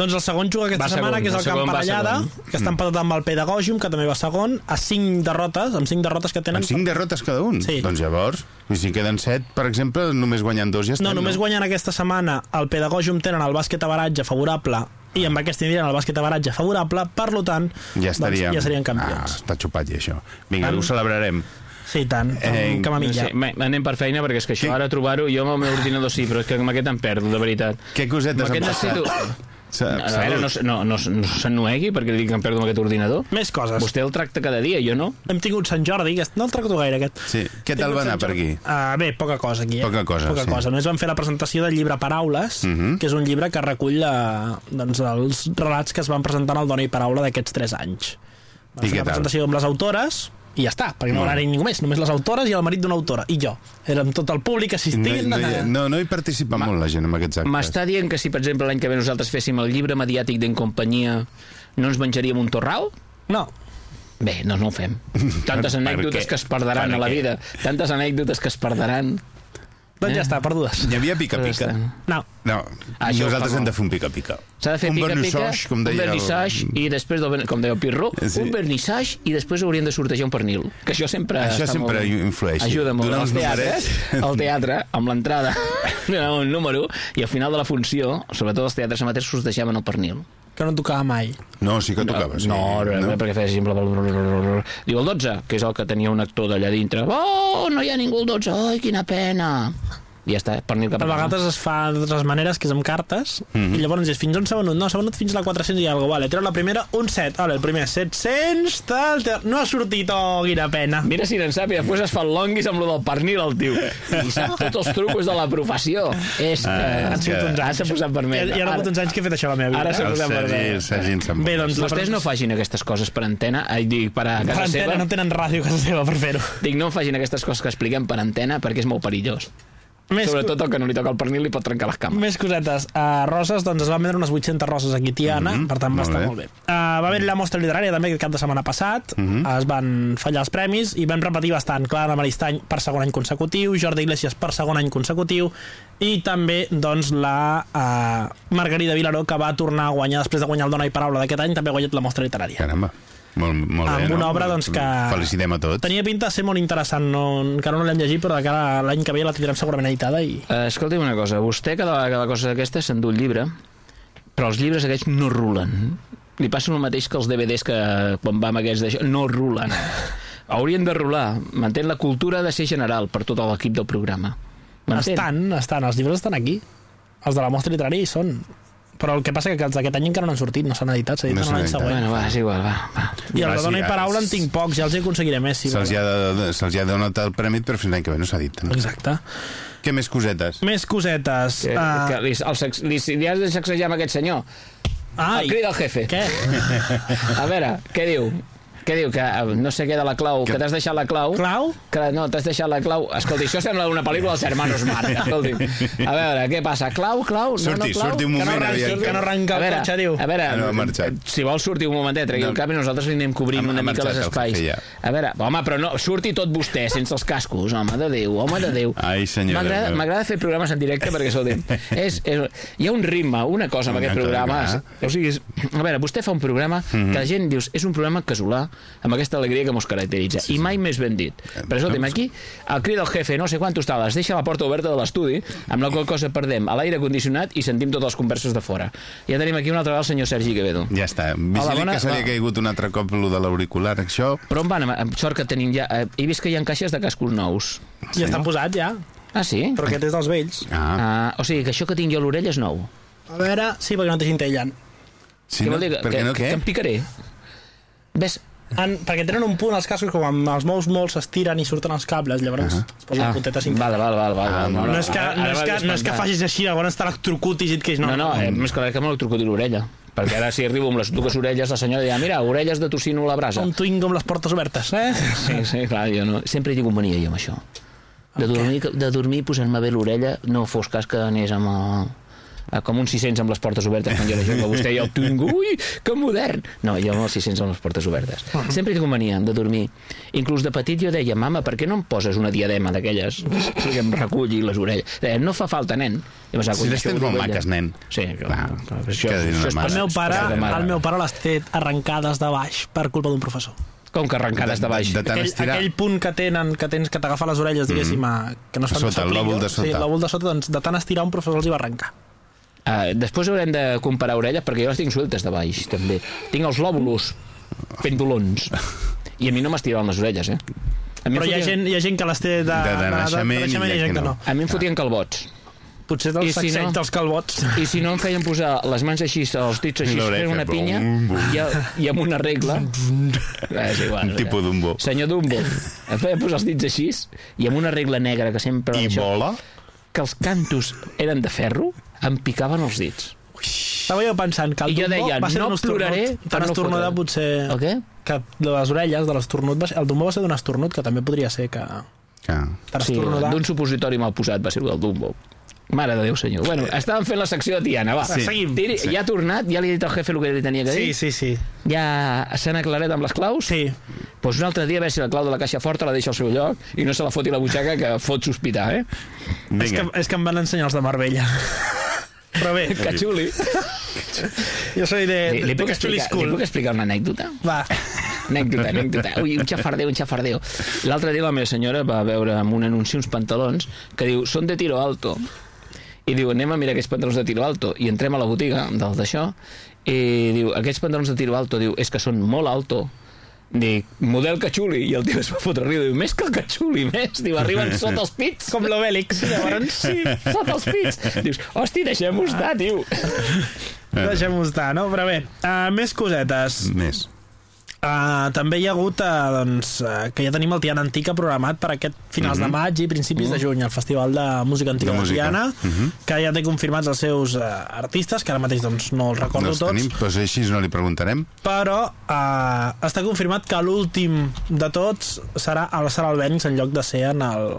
Doncs el segon juga aquesta Va setmana, segon, que és el el Camp Parellada, que està empatat amb el Pedagògium, que també va segon, a cinc derrotes, amb cinc derrotes que tenen... Amb cinc derrotes cada un? Sí. Doncs llavors, i si queden set, per exemple, només guanyen dos i ja estem, No, només guanyen aquesta setmana el Pedagògium tenen el bàsquet a baratge favorable i amb aquest tindrien el bàsquet a baratge favorable, per lo tant, Ja estaríem... doncs, ja serien campions. Ah, està xupat, i això. Vinga, En- ho celebrarem. Sí, tant, Eh, camamilla. Sí, me- anem per feina, perquè és que això ara trobar-ho, jo amb el meu ordinador sí, però és que amb aquest em perdo, de veritat. Què cosetes Amb aquest necessito... A veure, no, no, no, no s'ennuegui perquè li dic que em perdo amb aquest ordinador. Més coses. Vostè el tracta cada dia, jo no. Hem tingut Sant Jordi, que no el tracto gaire, aquest. Sí. Què tal va anar per aquí? Uh, bé, poca cosa aquí, eh? Poca cosa, Poca sí. cosa. Només vam fer la presentació del llibre Paraules, Mhm. que és un llibre que recull la, doncs, els relats que es van presentar al Dona i Paraula d'aquests 3 anys. Vam I fer què la tal? presentació amb les autores i ja està, perquè no va anar ningú més, només les autores i el marit d'una autora, i jo. Érem tot el públic No, assistint. no, hi- no, no hi participa molt la gent en aquests actes. M'està dient que si, per exemple, l'any que ve nosaltres féssim el llibre mediàtic d'en companyia, no ens menjaríem un torral? No. Bé, no, no ho fem. Tantes anècdotes que es perdran Per a la vida. Tantes anècdotes que es perdran. Doncs Eh? ja està, perdudes. Hi havia pica-pica? No. No, Ah, això nosaltres hem de fer un pica-pica. S'ha de fer un pica-pica, vernissage, com un deia el- vernissage, i després, del, com deia el Pirro, Sí. un vernissage i després haurien de sortejar un pernil. Que això sempre Això sempre molt influeix. Ajuda molt. Donar Els teatres, el teatre, amb l'entrada, un número, i al final de la funció, sobretot els teatres amateurs, sortejaven el pernil. Que no tocava mai. No, sí que tocava, sí. No, no, no, perquè feia sempre... Diu el 12, que és el que tenia un actor d'allà dintre. Oh, no hi ha ningú el 12, ai, quina pena. I ja està, pernil cap A vegades es fa d'altres maneres, que és amb cartes, Mhm. i llavors és fins on s'ha venut? No, s'ha venut fins a la 400 i alguna cosa. Vale, treu la primera, un 7. Vale, el primer 700, tal, tal. No ha sortit, oh, quina pena. Mira si n'en sap, i després es fa el longuis amb lo del pernil, el tio. I sap tots els trucos de la professió. És que... Ah, Han sigut uns Ara anys. s'ha posat vermell. hi ha hagut uns anys que he fet això a la meva vida. Ara s'ha posat vermell. Sergi sap Bé, doncs Vostès no facin aquestes coses per antena, ai, dic, per a Per casa antena, seva. no tenen ràdio a casa seva per fer-ho. Dic, no facin aquestes coses que expliquem per antena perquè és molt perillós. Més, Sobretot el que no li toca el pernil li pot trencar les cames. més cosetes. A Roses, doncs es van vendre unes 800 roses aquí a Tiana, Mhm, per tant va molt estar bé. molt bé. Uh, va haver la mostra literària també aquest cap de setmana passat, Mhm. es van fallar els premis i van repetir bastant Clara Maristany per segon any consecutiu, Jordi Iglesias per segon any consecutiu i també doncs la uh, Margarida Vilaró que va tornar a guanyar després de guanyar el Dona i Paraula d'aquest any, també ha guanyat la mostra literària. Caramba. Molt, molt bé, amb no? una obra doncs, que... Felicitem a tots. Tenia pinta de ser molt interessant, no, encara no l'hem llegit, però de cara l'any que ve la tindrem segurament editada i... Uh, escolti una cosa, vostè cada, cada cosa d'aquesta s'endú el llibre, però els llibres aquests no rulen. Li passa el mateix que els DVDs que quan va amb aquests d'això, no rulen. Haurien de rular. M'entén? La cultura de ser general per tot l'equip del programa. Estan, estan, els llibres estan aquí. Els de la mostra literària hi són. Però el que passa que els d'aquest any encara no han sortit, no s'han editat, s'editen No s'han l'any editat. següent. Bueno, va, és igual, va. va. I el Va, de Dona i Paraula ara en tinc pocs, ja els hi aconseguiré més. Si Se'ls ha, de, se ha donat el premi, però fins l'any que ve no s'ha dit. No? Exacte. Què més cosetes? Més cosetes. Que, Uh, que li, el sex, li, li has de sacsejar amb aquest senyor. ai, El crida el jefe. Què? A veure, què diu? Què diu? Que eh, no sé què de la clau, que, Que- t'has deixat la clau. Clau? Que no, t'has deixat la clau. Escolta, això sembla una pel·lícula dels hermanos Marx. Escolti. A veure, què passa? Clau, clau? No, Surti, no, clau? surti un Que no moment. aviam. que no arrenca el cotxe, diu. a veure, Ah, no, si vol sortir un momentet, tregui No. el cap i nosaltres li anem cobrint Ha- una ha mica marxat les el espais. ja. A veure, home, però no, surti tot vostè sense els cascos, home de Déu, home de Déu. Ai, senyora. M'agrada m'agrada fer programes en directe perquè, escolti, és, és, hi ha un ritme, una cosa amb aquest programa. O sigui, és, a veure, vostè fa un programa que la gent dius, és un programa casolà, amb aquesta alegria que mos caracteritza, i mai més ben dit. Però escolti'm, aquí, el crit del jefe, no sé quantos tales, deixa la porta oberta de l'estudi, amb la qual cosa perdem a l'aire condicionat i sentim totes les converses de fora. Ja tenim aquí una altra vegada el senyor Sergi Quevedo. Ja està. Hola, Vigili bona- que se li ha va. caigut un altre cop lo de l'auricular, això. Però on van? Amb- sort que tenim ja... Eh, he vist que hi ha caixes de cascos nous. Ja estan posats, ja. Ah, sí? Però aquest és dels vells. Ah, Ah, o sigui, que això que tinc jo a l'orella és nou. A veure... Sí, perquè no t'hi cintillen. sí, què no? vol dir? Per que, no, que, què? que em picaré? Ves, Han, perquè tenen un punt els cascos que quan els mous molt s'estiren i surten els cables, llavors uh -huh. es posa ah, la punteta cinta. val, val, val, val, Ah, no, No, és que, no, és que, no és que facis així, llavors t'electrocutis i et queixis. No, No, no, eh, més que que m'electrocudi l'orella. Perquè ara si arribo amb les dues orelles, la senyora dirà, mira, orelles de tocino a la brasa. Un twingo amb les portes obertes, eh? Sí, sí, clar, jo no... Sempre he tingut mania jo amb això. De dormir, de dormir i posar-me bé l'orella, no fos cas que anés amb el, eh, com un 600 amb les portes obertes quan jo era jove, vostè ja ho tinc, ui, que modern! No, jo amb els 600 amb les portes obertes. Sempre he tingut mania de dormir. Inclús de petit jo deia, mama, per què no em poses una diadema d'aquelles que em reculli les orelles? Deia, no fa falta, nen. I pensava, Si "Coi, les tens molt duia". maques, nen. Sí, clar, Clar, clar, això, dins això és. El meu pare, de mare. el meu pare les té arrencades de baix per culpa d'un professor. Com que arrencades de baix? De, de tant Aquell, estirar... aquell punt que tenen, que tens que t'agafa les orelles, diguéssim, mm. que no es fan Sota, el lòbul de sota. Sí, el lòbul de sota, doncs de tant estirar un professor els hi va arrencar. Uh, després haurem de comparar orelles perquè jo les tinc sueltes de baix, també. Tinc els lòbulos pendulons. I a mi no m'estiren les orelles, eh? A mi Però hi ha, gent, hi ha gent que les té de, De- de naixement i i hi ha gent que no. A mi em fotien calbots. Potser dels si no- dels calbots. I si no em feien posar les mans així, els dits així, fent una pinya, bum. i, i amb una regla... És igual. Un tipus Dumbo. Senyor Dumbo. Em feia posar els dits així, i amb una regla negra que sempre... I això, bola? Que els cantos eren de ferro, em picaven els dits. Estava jo pensant que el I jo Dumbo deia, va ser no ploraré per no fotre. potser... El què? Que de les orelles, de l'esternut, el Dumbo va ser d'un esternut, que també podria ser que... Que... Per Sí, d'un supositori mal posat va ser el del Dumbo. Mare de Déu, senyor. Bueno, estàvem fent la secció de Tiana, va. Sí. Seguim. Tiri, Sí. Ja ha tornat? Ja li he dit al jefe el que li tenia que dir? Sí, sí, sí. Ja s'han aclarat amb les claus? Sí. Doncs pues un altre dia a veure si la clau de la caixa forta la deixa al seu lloc i no se la foti la butxaca que fot sospitar, eh? És que, és que em van ensenyar els de Marbella. Però bé, Que xuli. jo soy de, Li, li, de puc explicar, li puc explicar una anècdota? Va. Anècdota, anècdota. Ui, un xafardeu, un xafardeu. L'altre dia la meva senyora va veure amb un anunci uns pantalons que diu, són de tiro alto. I diu, anem a mirar aquests pantalons de tiro alto. I entrem a la botiga del d'això i diu, aquests pantalons de tiro alto, diu, és que són molt alto. Dic, model catxuli. I el tio es va fotre a riure. Diu, més que el catxuli, més. Diu, arriben sota els pits. Com l'Obèlix, llavors. Sí, sota els pits. Dius, hosti, deixem-ho estar, tio. Deixem-ho estar, no? Però bé, uh, més cosetes. Més. Uh, també hi ha hagut uh, doncs, uh, que ja tenim el Tiana Antica programat per aquest finals Mhm. de maig i principis de juny, el Festival de Música Antiga De de. Tiana, Mhm. que ja té confirmats els seus uh, artistes, que ara mateix doncs, no els recordo No els tots, tenim, doncs així no li preguntarem. però uh, està confirmat que l'últim de tots serà el Sara Albéniz en lloc de ser en el,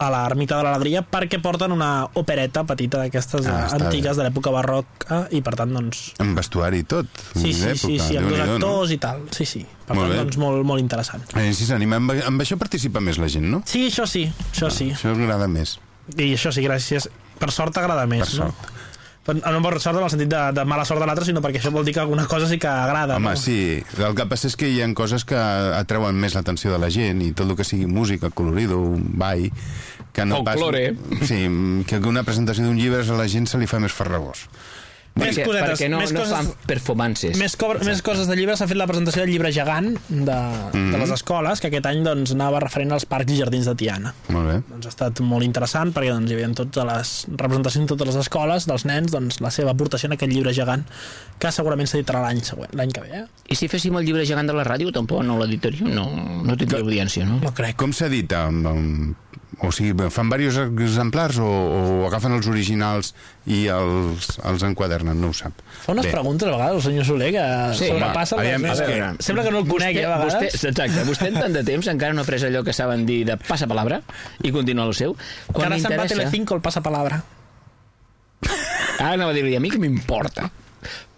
a l'Ermita de l'Alegria perquè porten una opereta petita d'aquestes Ah, ah, antigues de l'època barroca i per tant doncs Amb vestuari i tot. sí, sí, sí, sí amb dos actors i tal sí, sí, per Molt tant bé. doncs molt, molt interessant Eh, si s'anima, amb, amb això participa més la gent, no? Sí, això sí, això sí. Això agrada més. I això sí, gràcies. Per sort t'agrada més, Per sort. no? No per sort en el sentit de, de mala sort de l'altre, sinó perquè això vol dir que alguna cosa sí que agrada. Home, no? sí, el que passa és que hi ha coses que atreuen més l'atenció de la gent i tot el que sigui música, colorido, un ball... Que no Folklore. Pas, sí, que una presentació d'un llibre a la gent se li fa més farragós. Més perquè, cosetes, perquè no, més no coses- fan performances. Més, co més coses de llibres, s'ha fet la presentació del llibre gegant de, Mhm. de les escoles, que aquest any doncs, anava referent als parcs i jardins de Tiana. Molt bé. Doncs ha estat molt interessant perquè doncs, hi havia totes les representacions de totes les escoles, dels nens, doncs, la seva aportació en aquest llibre gegant, que segurament s'editarà l'any següent, l'any que ve. Eh? I si féssim el llibre gegant de la ràdio, tampoc no l'editaríem, no, no tindria audiència, no? No crec. Com s'edita? Amb, amb, o sigui, fan diversos exemplars o, o agafen els originals i els, els enquadernen? No ho sap. Fa unes Bé. preguntes a vegades el senyor Soler que Sí, sobrepassa va, aviam, que... és que- Sembla que no el conegui vostè, a vegades. Vostè, exacte, vostè en tant de temps encara no ha pres allò que saben dir de passa palabra i continua el seu. que Quan ara se'n va a. Telecinco el passapalabra. Ara anava a dir-li, a mi que m'importa.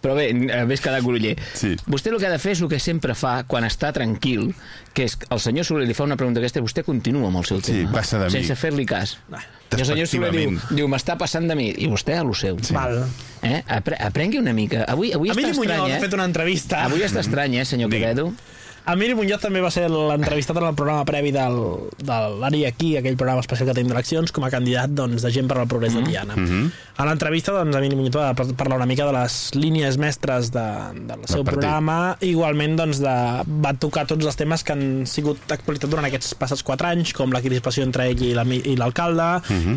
Però bé, eh, ves cada coroller. Sí. Vostè el que ha de fer és el que sempre fa quan està tranquil, que és el senyor Soler li fa una pregunta aquesta i vostè continua amb el seu Sí, tema. passa de mi. Sense fer-li cas. I el senyor Soler diu, diu m'està passant de mi. I vostè a lo seu. Sí. Val. Eh? Apre aprengui una mica. Avui, avui Emili està Muñoz estrany, ha eh? fet una entrevista. Avui està estrany, eh, senyor. Quevedo? Emili Muñoz també va ser l'entrevistat en el programa previ del, de l'Ari aquí, aquell programa especial que tenim d'eleccions, com a candidat doncs, de gent per al progrés de Tiana. A l'entrevista, doncs, Emili Muñoz va par- parlar una mica de les línies mestres de, del seu programa, igualment doncs, de, va tocar tots els temes que han sigut d'actualitat durant aquests passats quatre anys, com la crispació entre ell i la- i l'alcalde,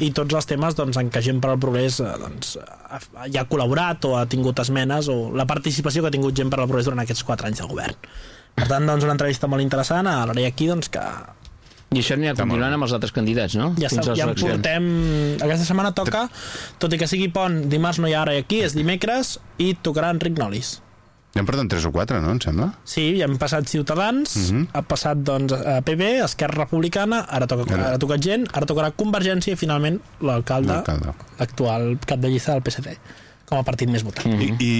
i tots els temes doncs, en què gent per al progrés eh, doncs, ha, ja ha col·laborat o ha tingut esmenes, o la participació que ha tingut gent per al progrés durant aquests quatre anys del govern. Per tant, doncs, una entrevista molt interessant a l'Ari aquí, doncs, que I això anirà continuant amb els altres candidats, no? ja, Fins ja en portem... Aquesta setmana toca, tot i que sigui pont, dimarts no hi ha Ari aquí, és dimecres, i tocarà Enric Nolis. Ja en porten tres o quatre, no, em sembla? Sí, ja hem passat Ciutadans, Mhm. ha passat doncs, a PP, Esquerra Republicana, ara toca, Ara- ara toca gent, ara tocarà Convergència i finalment l'alcalde, L'alcalde. l'actual cap de llista del PSC, com a partit més votat. I, i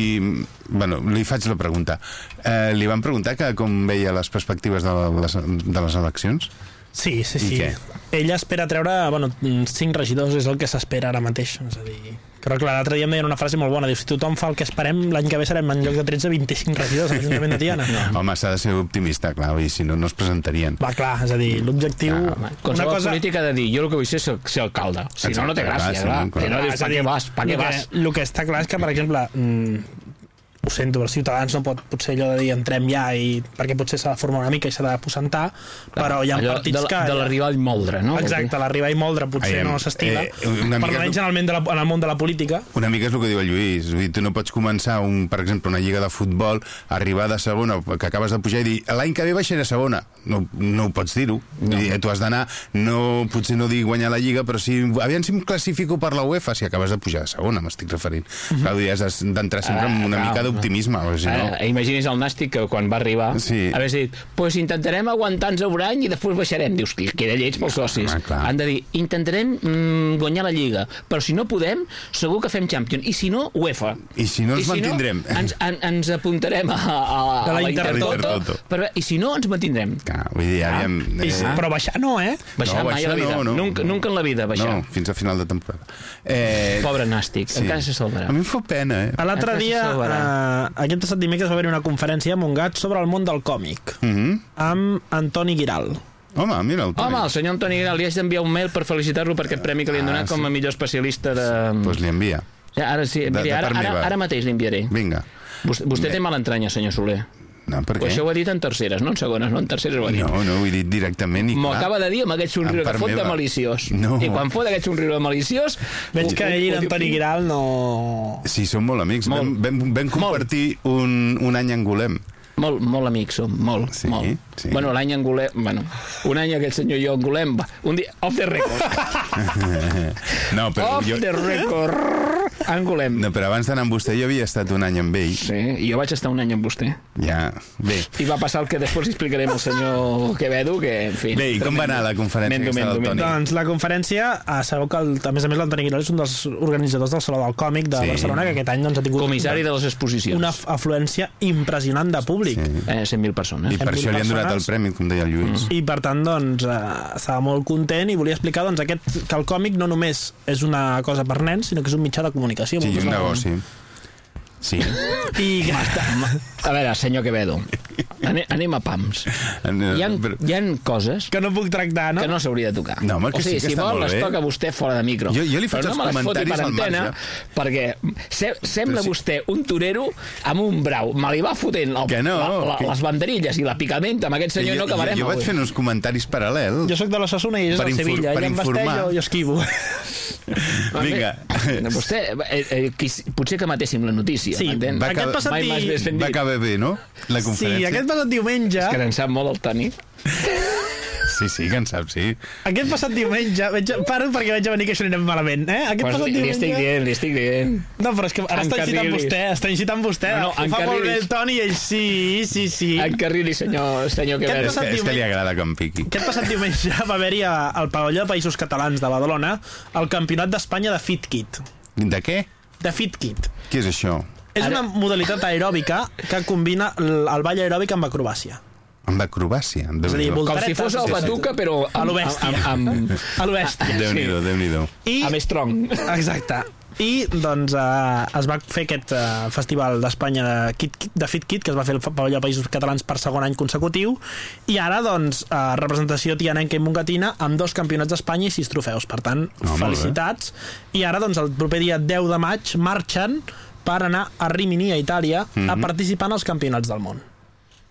bueno, li faig la pregunta. Eh, li van preguntar que com veia les perspectives de les, de les eleccions? Sí, sí, I sí. què? Ella espera treure, bueno, cinc regidors és el que s'espera ara mateix. És a dir, crec que l'altre dia em deien una frase molt bona. Diu, si tothom fa el que esperem, l'any que ve serem en lloc de 13, 25 regidors a l'Ajuntament de Tiana. No. Home, s'ha de ser optimista, clar, i si no, no es presentarien. Va, clar, és a dir, l'objectiu... Ah, una cosa... política de dir, jo el que vull ser és ser, alcalde. Si no, no té Exacte, gràcia, clar, clar. clar. Si no, dius, dir, què vas? Pa què vas? El que està clar és que, per exemple, mm, ho sento, els ciutadans no pot potser allò de dir entrem ja i perquè potser s'ha de formar una mica i s'ha d'aposentar però hi ha Allò partits de, que... de l'arribar i moldre, no? Exacte, l'arribar i moldre potser Aviam, no s'estila, eh, per és en de la, en el món de la política. Una mica és el que diu el Lluís. Vull dir, tu no pots començar, un, per exemple, una lliga de futbol, arribar de segona, que acabes de pujar i dir l'any que ve baixaré a segona. No, no ho pots dir-ho. No. Tu has d'anar, no, potser no dir guanyar la lliga, però si, aviam si em classifico per la UEFA, si acabes de pujar a segona, m'estic referint. Mm -hmm. Clar, vull dir, has d'entrar sempre amb una Ah, mica clar. D'optimisme. o Si no... Eh, imagini's el Nàstic que quan va arribar Sí. haver dit, pues intentarem aguantar-nos un any i després baixarem. Dius, que queda lleig pels socis. clar. Han de dir, intentarem mm, guanyar la Lliga, però si no podem, segur que fem Champions. I si no, UEFA. I si no, ens mantindrem. No, ens, en, ens apuntarem a, a, a, A la Intertoto, però, i si no, ens mantindrem. Clar, vull dir, aviam... I, però baixar no, eh? Baixar No, mai a la baixar vida. no, no. Nunca, nunca en la vida, baixar. No, fins a final de temporada. Eh, Pobre Nàstic, encara se salvarà. A mi em fa pena, eh? L'altre dia, eh, aquest passat dimecres va haver una conferència a Montgat sobre el món del còmic Mm -hmm. amb Antoni Giral. Home, mira el Toni. Home, el senyor Antoni Giral, li haig d'enviar un mail per felicitar-lo per aquest premi que li han Ah, donat com a sí. millor especialista de... Doncs pues li envia. Ja, ara sí, De- miri, de ara, ara, ara mateix l'enviaré. Vinga. Vostè, vostè té mala entranya, senyor Soler. No, per què? això ho ha dit en terceres, no en segones, no en terceres ho ha dit. No, no ho he dit directament. i M'ho acaba de dir amb aquest somriure En que fot de meva. maliciós. No. I quan fot aquest somriure maliciós... Veig ho- que ell i l'Antoni Giral no... Sí, som molt amics. Molt. Vam, vam, vam compartir un, un any a Angolem. Molt, molt amics som, molt, Sí, molt. sí. Bueno, l'any angolem... Bueno, un any aquest senyor i jo angolem... va, Un dia... Off the record. no, però Off jo... the record. Angolem. No, però abans d'anar amb vostè jo havia estat un any amb ell. Sí, i jo vaig estar un any amb vostè. Ja, bé. I va passar el que després li explicarem al senyor Quevedo, que, en fi... Bé, i com va anar la conferència Mendo, aquesta del mendo, Toni? mendo. Doncs la conferència, eh, sabeu que, el, a més a més, l'Antoni Giral és un dels organitzadors del Saló del Còmic de Sí. Barcelona, que aquest any doncs, ha tingut Comissari de les exposicions. una afluència impressionant de públic. Sí. Eh, 100.000 persones. I per això mil li han donat el premi, com deia el Lluís. i per tant doncs, eh, estava molt content i volia explicar doncs, aquest, que el còmic no només és una cosa per nens sinó que és un mitjà de comunicació Sí, moltes un negoci. Sí. i A veure, senyor Quevedo, anem, anem a pams. Hi ha, hi ha coses que no puc tractar no? que no s'hauria de tocar. No, home, que o sigui, sí que si vol, les toca vostè fora de micro. Jo- jo li faig Però els no foti comentaris per al antena, marge. perquè se, sembla sí. vostè un torero amb un brau. Me li va fotent el, Que no, la, la, que- les banderilles i la picamenta amb aquest senyor jo, no acabarem jo, jo vaig avui. fent uns comentaris paral·lels. jo sóc de l'Ossassuna i és Per infor- Sevilla per em informar. jo, jo esquivo Vinga. Vostè, eh, eh, potser que matéssim la notícia, Sí, va aquest acabar- passat Mai di... més ben Va dit. acabar bé, no? La sí, conferència. aquest passat diumenge És que en sap molt el Toni. Sí, sí, que en sap, sí. aquest passat diumenge veig, paro perquè vaig a venir que això anirem malament eh? aquest Pues passat li, li diumenge estic dient, li estic dient. no, però és que ara està incitant vostè està incitant vostè No, no, ho fa molt bé el Toni i ell sí, sí, sí Encarrili, senyor, senyor Aquest Quevedo. És passat que, és que li diumenge- agrada que em piqui. Aquest passat diumenge va haver-hi al pavelló de Països Catalans de Badalona el Campionat d'Espanya de Fit Kit. De què? De Fit Kit. Què és això? És una modalitat aeròbica que combina el, el ball aeròbic amb acrobàcia. Amb acrobàcia. És a dir, Déu-n'hi-do. Com si fos el batuca, però A lo amb, bèstia. amb, amb, A l'oest. Déu-n'hi-do, Déu-n'hi-do. I, amb strong. exacte. I doncs eh, es va fer aquest eh, festival d'Espanya de, Kit, Kit- de Fit Kit que es va fer al pavelló de Països Catalans per segon any consecutiu i ara doncs eh, representació tianenca i mongatina amb dos campionats d'Espanya i sis trofeus per tant, bé. felicitats i ara doncs el proper dia 10 de maig marxen per anar a Rimini a Itàlia Mhm. a participar en els campionats del món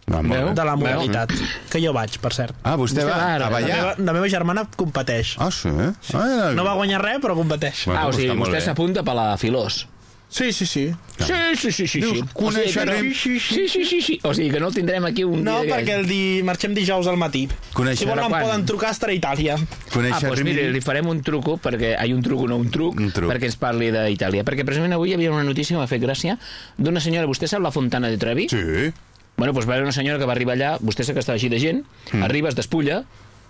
molt Veu? de la modalitat que jo vaig, per cert Ah, vostè, Vostè va va, a la ballar. meva, la meva germana competeix Ah, sí? Ah, no va guanyar res però competeix Bueno, Ah, o sigui, vostè s'apunta per la Filós. Sí, sí, sí Sí, sí, sí, sí. Dius, sí. coneixerem- O sigui que no... Sí, sí, sí, sí. O sigui que no el tindrem aquí un No, dia... perquè el di... marxem dijous al matí. Coneixerà si volen quan? poden trucar, a Itàlia. Ah, Conèixer doncs mire, li farem un truco, perquè... Ai, un truco, no, un truc, Un truc. perquè ens parli d'Itàlia. Perquè precisament avui hi havia una notícia que m'ha fet gràcia d'una senyora, vostè sap la Fontana de Trevi? Sí. Bueno, doncs va haver una senyora que va arribar allà, vostè sap que estava així de gent, mm. arriba, es despulla,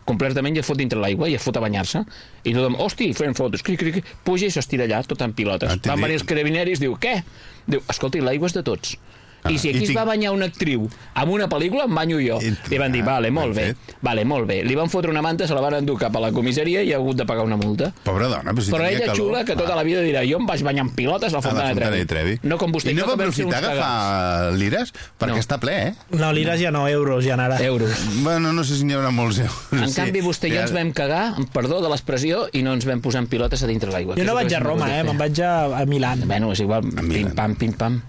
completament i es fot dintre l'aigua i es fot a banyar-se i tothom, hosti, fent fotos, cric, cric, cric, puja i s'estira allà, tot en pilotes. Ah, Van venir els carabineris, diu, què? Diu, escolti, l'aigua és de tots. Ah, I si i aquí es tinc- va banyar una actriu amb una pel·lícula, em banyo jo. I- Li van dir, ah, vale, molt ben bé, fet. vale, molt bé. Li van fotre una manta, se la van endur cap a la comissaria i ha hagut de pagar una multa. Pobra dona, però si Però tenia ella calor. xula que tota la vida dirà jo em vaig banyar amb pilotes a la A Fontana, la Fontana de de Trevi. No com vostè I i no va aprofitar agafar lires? Perquè No. està ple, eh? No, lires ja no, euros ja n'ara. Euros. Bueno, no sé si n'hi haurà molts euros. En sí. canvi, vostè i jo Ja- ens vam cagar, amb perdó de l'expressió, i no ens vam posar en pilotes a dintre l'aigua. Jo no vaig a Roma, eh? Me'n vaig a, a Milan. Bueno, és igual, pim-pam, pim-pam.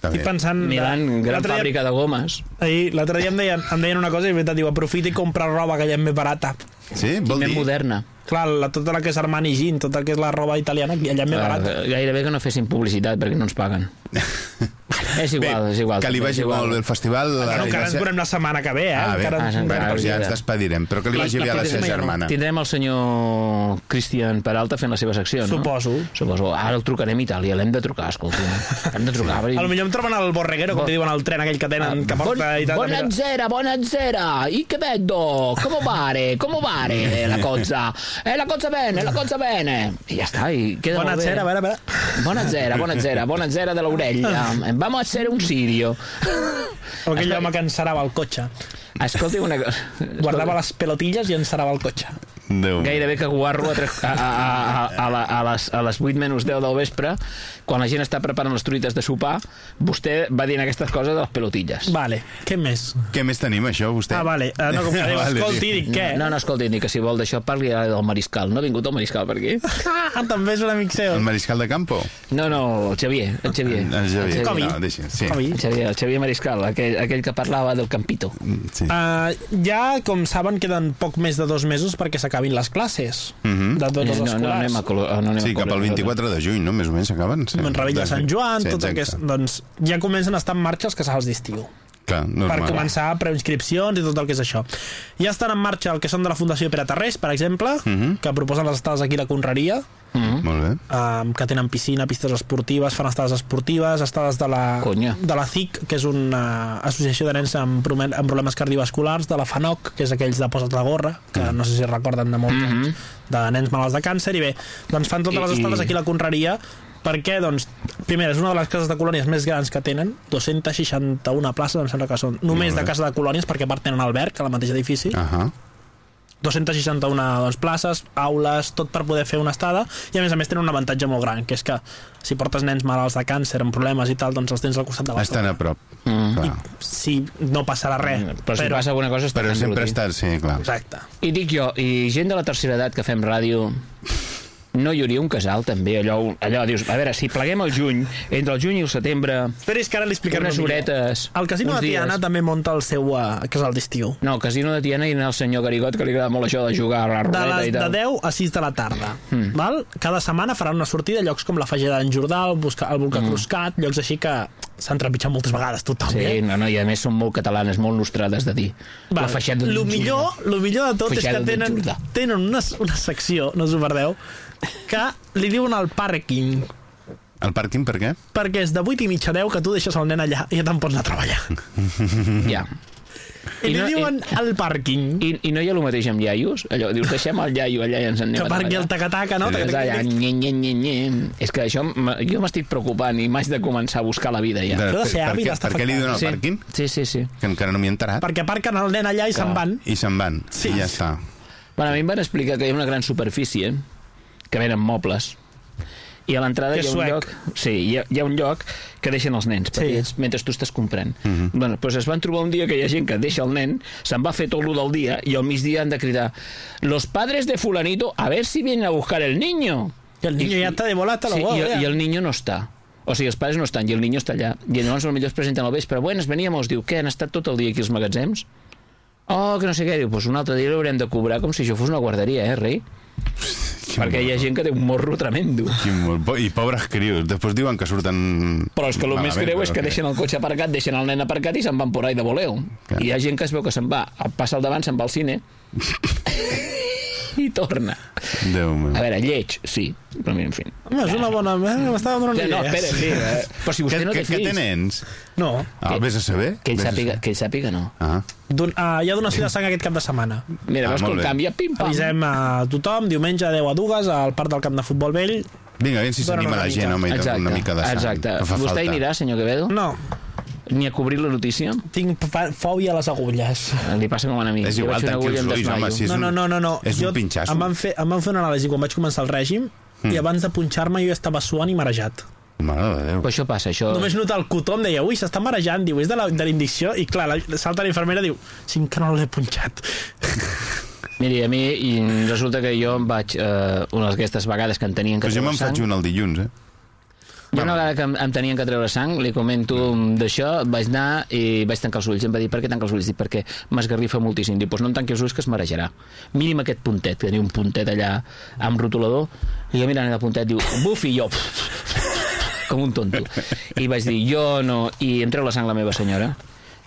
Estic pensant... Milan, gran dia- fàbrica de gomes. Ahir, l'altre dia em deien, em deien una cosa i veritat, diu, aprofita i compra roba que ja és més barata. Sí? Vol Més dir... moderna. Clar, la, tota la que és Armani Jean, tota la que és la roba italiana, allà és més barata. Gairebé que no fessin publicitat perquè no ens paguen. és igual, és igual. Que li vagi igual. molt bé el festival. Bueno, la- encara ens veurem la setmana que ve, eh? Ah, bé. Encara Ah, Bueno, ja ja. ens despedirem, però que li vagi bé a la seva germana. Tindrem el senyor Cristian Peralta fent la seva secció, no? Suposo. Suposo. Ara el trucarem a Itàlia, l'hem de trucar, escolta. Hem de trucar. A lo millor em troben el borreguero, com Bo- te diuen al tren aquell que tenen, que porta i tal. Buonasera, buonasera. E che vedo? Come pare? Come pare la cosa? Eh, la cosa bene, la cosa bene. I ja està, i queda molt bé. Buonasera, a veure, a veure. Buonasera, buonasera, buonasera de l'orella. Vamos a hacer un sirio. O aquell home que encerava el cotxe. Escolti una cosa. Guardava les pelotilles i encerava el cotxe. Déu. Gairebé que guarro a, tres, a, a, a, a, a, les, a les 8 menys 10 del vespre, quan la gent està preparant les truites de sopar, vostè va dient aquestes coses de les pelotilles. Vale, què més? Què més tenim, això, vostè? Ah, vale. Uh, no, com que diu, Vale, escolti, dic, què? No, no, escolti, ni que si vol d'això parli ara del mariscal. No ha vingut el mariscal per aquí? Ah, també és un amic seu. El mariscal de campo? No, no, el Xavier. El Xavier. El Xavier. Covi. No, deixa, sí. El Xavier, el Xavier Mariscal, aquell, aquell que parlava del campito. sí. Uh, ja, com saben, queden poc més de dos mesos perquè s'acabin les classes Mhm. de tots els no, no, escolars. anem a, no anem Sí, a cap al cobrar 24 de juny, no? Més o menys s'acaben. Sí. Montrebell de Sant Joan, sí, tot el que és... exacte. Doncs ja comencen a estar en marxa els casals d'estiu. Clar, normal. per començar preinscripcions i tot el que és això. Ja estan en marxa el que són de la Fundació Pere Tarrés, per exemple, Mhm. que proposen les estades aquí a la Conreria, Mm Molt bé. um, que tenen piscina, pistes esportives, fan estades esportives, estades de la, Conya. de la CIC, que és una associació de nens amb, amb problemes cardiovasculars, de la FANOC, que és aquells de Posa't la gorra, que no sé si recorden de molts Mhm. anys, de nens malalts de càncer, i bé, doncs fan totes I- les estades aquí a la Conreria, perquè, doncs, primer, és una de les cases de colònies més grans que tenen, 261 places, em sembla que són, només de casa de colònies, perquè a part tenen alberg, al mateix edifici, Ahà. 261 doncs, places, aules, tot per poder fer una estada i a més a més tenen un avantatge molt gran que és que si portes nens malalts de càncer amb problemes i tal, doncs els tens al costat de Estan l'escola a prop. Mm. Clar. si no passarà res Però si passa alguna cosa està Però sempre està... Sí, clar. exacte I dic jo, i gent de la tercera edat que fem ràdio no hi hauria un casal també allò, allò dius, a veure, si pleguem el juny entre el juny i el setembre Espera, és que ara li explicaré unes horetes el casino de Tiana dies. també munta el seu uh, casal d'estiu no, el casino de Tiana i el senyor Garigot que li agrada molt això de jugar a la de, ruleta les, i de tal 10 a 6 de la tarda Mm. val? cada setmana faran una sortida a llocs com la Fageda d'en Jordà el, Busca, el Volcà Mm. Cruscat llocs així que s'han trepitjat moltes vegades tothom Sí, eh? no, no, i a més són molt catalanes, molt nostrades de dir. Val. La feixada lo millor, lo millor de tot és que tenen, tenen una, una secció, no us ho perdeu, que li diuen al pàrquing, El pàrquing per què? perquè és de 8 i mitja a 10 que tu deixes el nen allà i ja te'n pots anar a treballar. Ja. I, I li no- diuen al pàrquing, I, I no hi ha el mateix amb iaios? Allò, dius, deixem el iaio allà i ens en anem que a parqui treballar. el tacataca, no? És Taca-taca. allà, nye, nye, nye, nye. És que això, jo m'estic preocupant i m'haig de començar a buscar la vida ja. De, de ser per, avi per què li diuen el sí. pàrquing? Sí, sí, sí. Que encara no m'hi he enterat. Perquè aparquen el nen allà i se'n van. I se'n van. Sí. I ja està. Bueno, a mi em van explicar que hi ha una gran superfície que venen mobles i a l'entrada hi ha un lloc sí, hi ha, hi ha un lloc que deixen els nens petits mentre tu estàs comprant Mhm. bueno, doncs es van trobar un dia que hi ha gent que deixa el nen se'n va fer tot lo del dia i al migdia han de cridar los padres de fulanito a ver si vienen a buscar el niño I el niño ja està de volat a la sí, bola. i, ja. i el niño no està o sigui, els pares no estan i el niño està allà i llavors potser es presenten al vespre buenas, veníamos, diu, què, han estat tot el dia aquí als magatzems? Oh, que no sé què, diu, pues un altre dia l'haurem de cobrar com si això fos una guarderia, eh, rei? Perquè hi ha gent que té un morro tremendo. Po- I pobres crios. Després diuen que surten... Però és que el més greu és que deixen el cotxe aparcat, deixen el nen aparcat i se'n van por ahí de voleu. Clar. I hi ha gent que es veu que se'n va, passa al davant, se'n va al cine i torna. Déu meu. A veure, lleig, sí, però mira, en fi. Home, és una bona... eh, M'estava donant Ja, no, idees. espera, sí, eh? però si vostè Que, no té que, que té fills... nens? No. Ah, Que- vés a saber. Que ell a sàpiga, saber. que ell sàpiga no. Ah. Don, uh, hi ha donació de sang aquest cap de setmana. Mira, Ah, veus com canvia, pim-pam. Avisem a tothom, diumenge a 10 a 2 al parc del camp de futbol vell. Vinga, aviam si Dóna s'anima la gent, home, una mica de sang. exacte. Vostè hi anirà, senyor Quevedo? No, Ni a cobrir la notícia? tinc fòbia a les agulles. Li passa com a mi. És Jo igual, tanqui els ulls, home, si és no, no, no, no, no. és un pinxasso. Em van, fer, em van fer una anàlisi quan vaig començar el règim Mm. i abans de punxar-me jo ja estava suant i marejat. Mare de Déu. Però això passa, això... Només notar el cotó em deia, ui, s'està marejant, diu, és de la- de l'indicció, i clar, la, salta la infermera i diu, sí que no l'he punxat. Miri, a mi i resulta que jo em vaig... Eh, una d'aquestes vegades que en tenien que Pues jo me'n faig un el dilluns, eh? Jo una vegada que em, em tenien que treure sang, li comento d'això, vaig anar i vaig tancar els ulls. Em va dir, per què tancar els ulls? Dic, perquè m'esgarrifa moltíssim. Dic, doncs no em tanqui els ulls que es marejarà. Mínim aquest puntet, que tenia un puntet allà amb rotulador, i jo mirant el puntet, diu, buf, i jo... com un tonto. I vaig dir, jo no... I em treu la sang la meva senyora.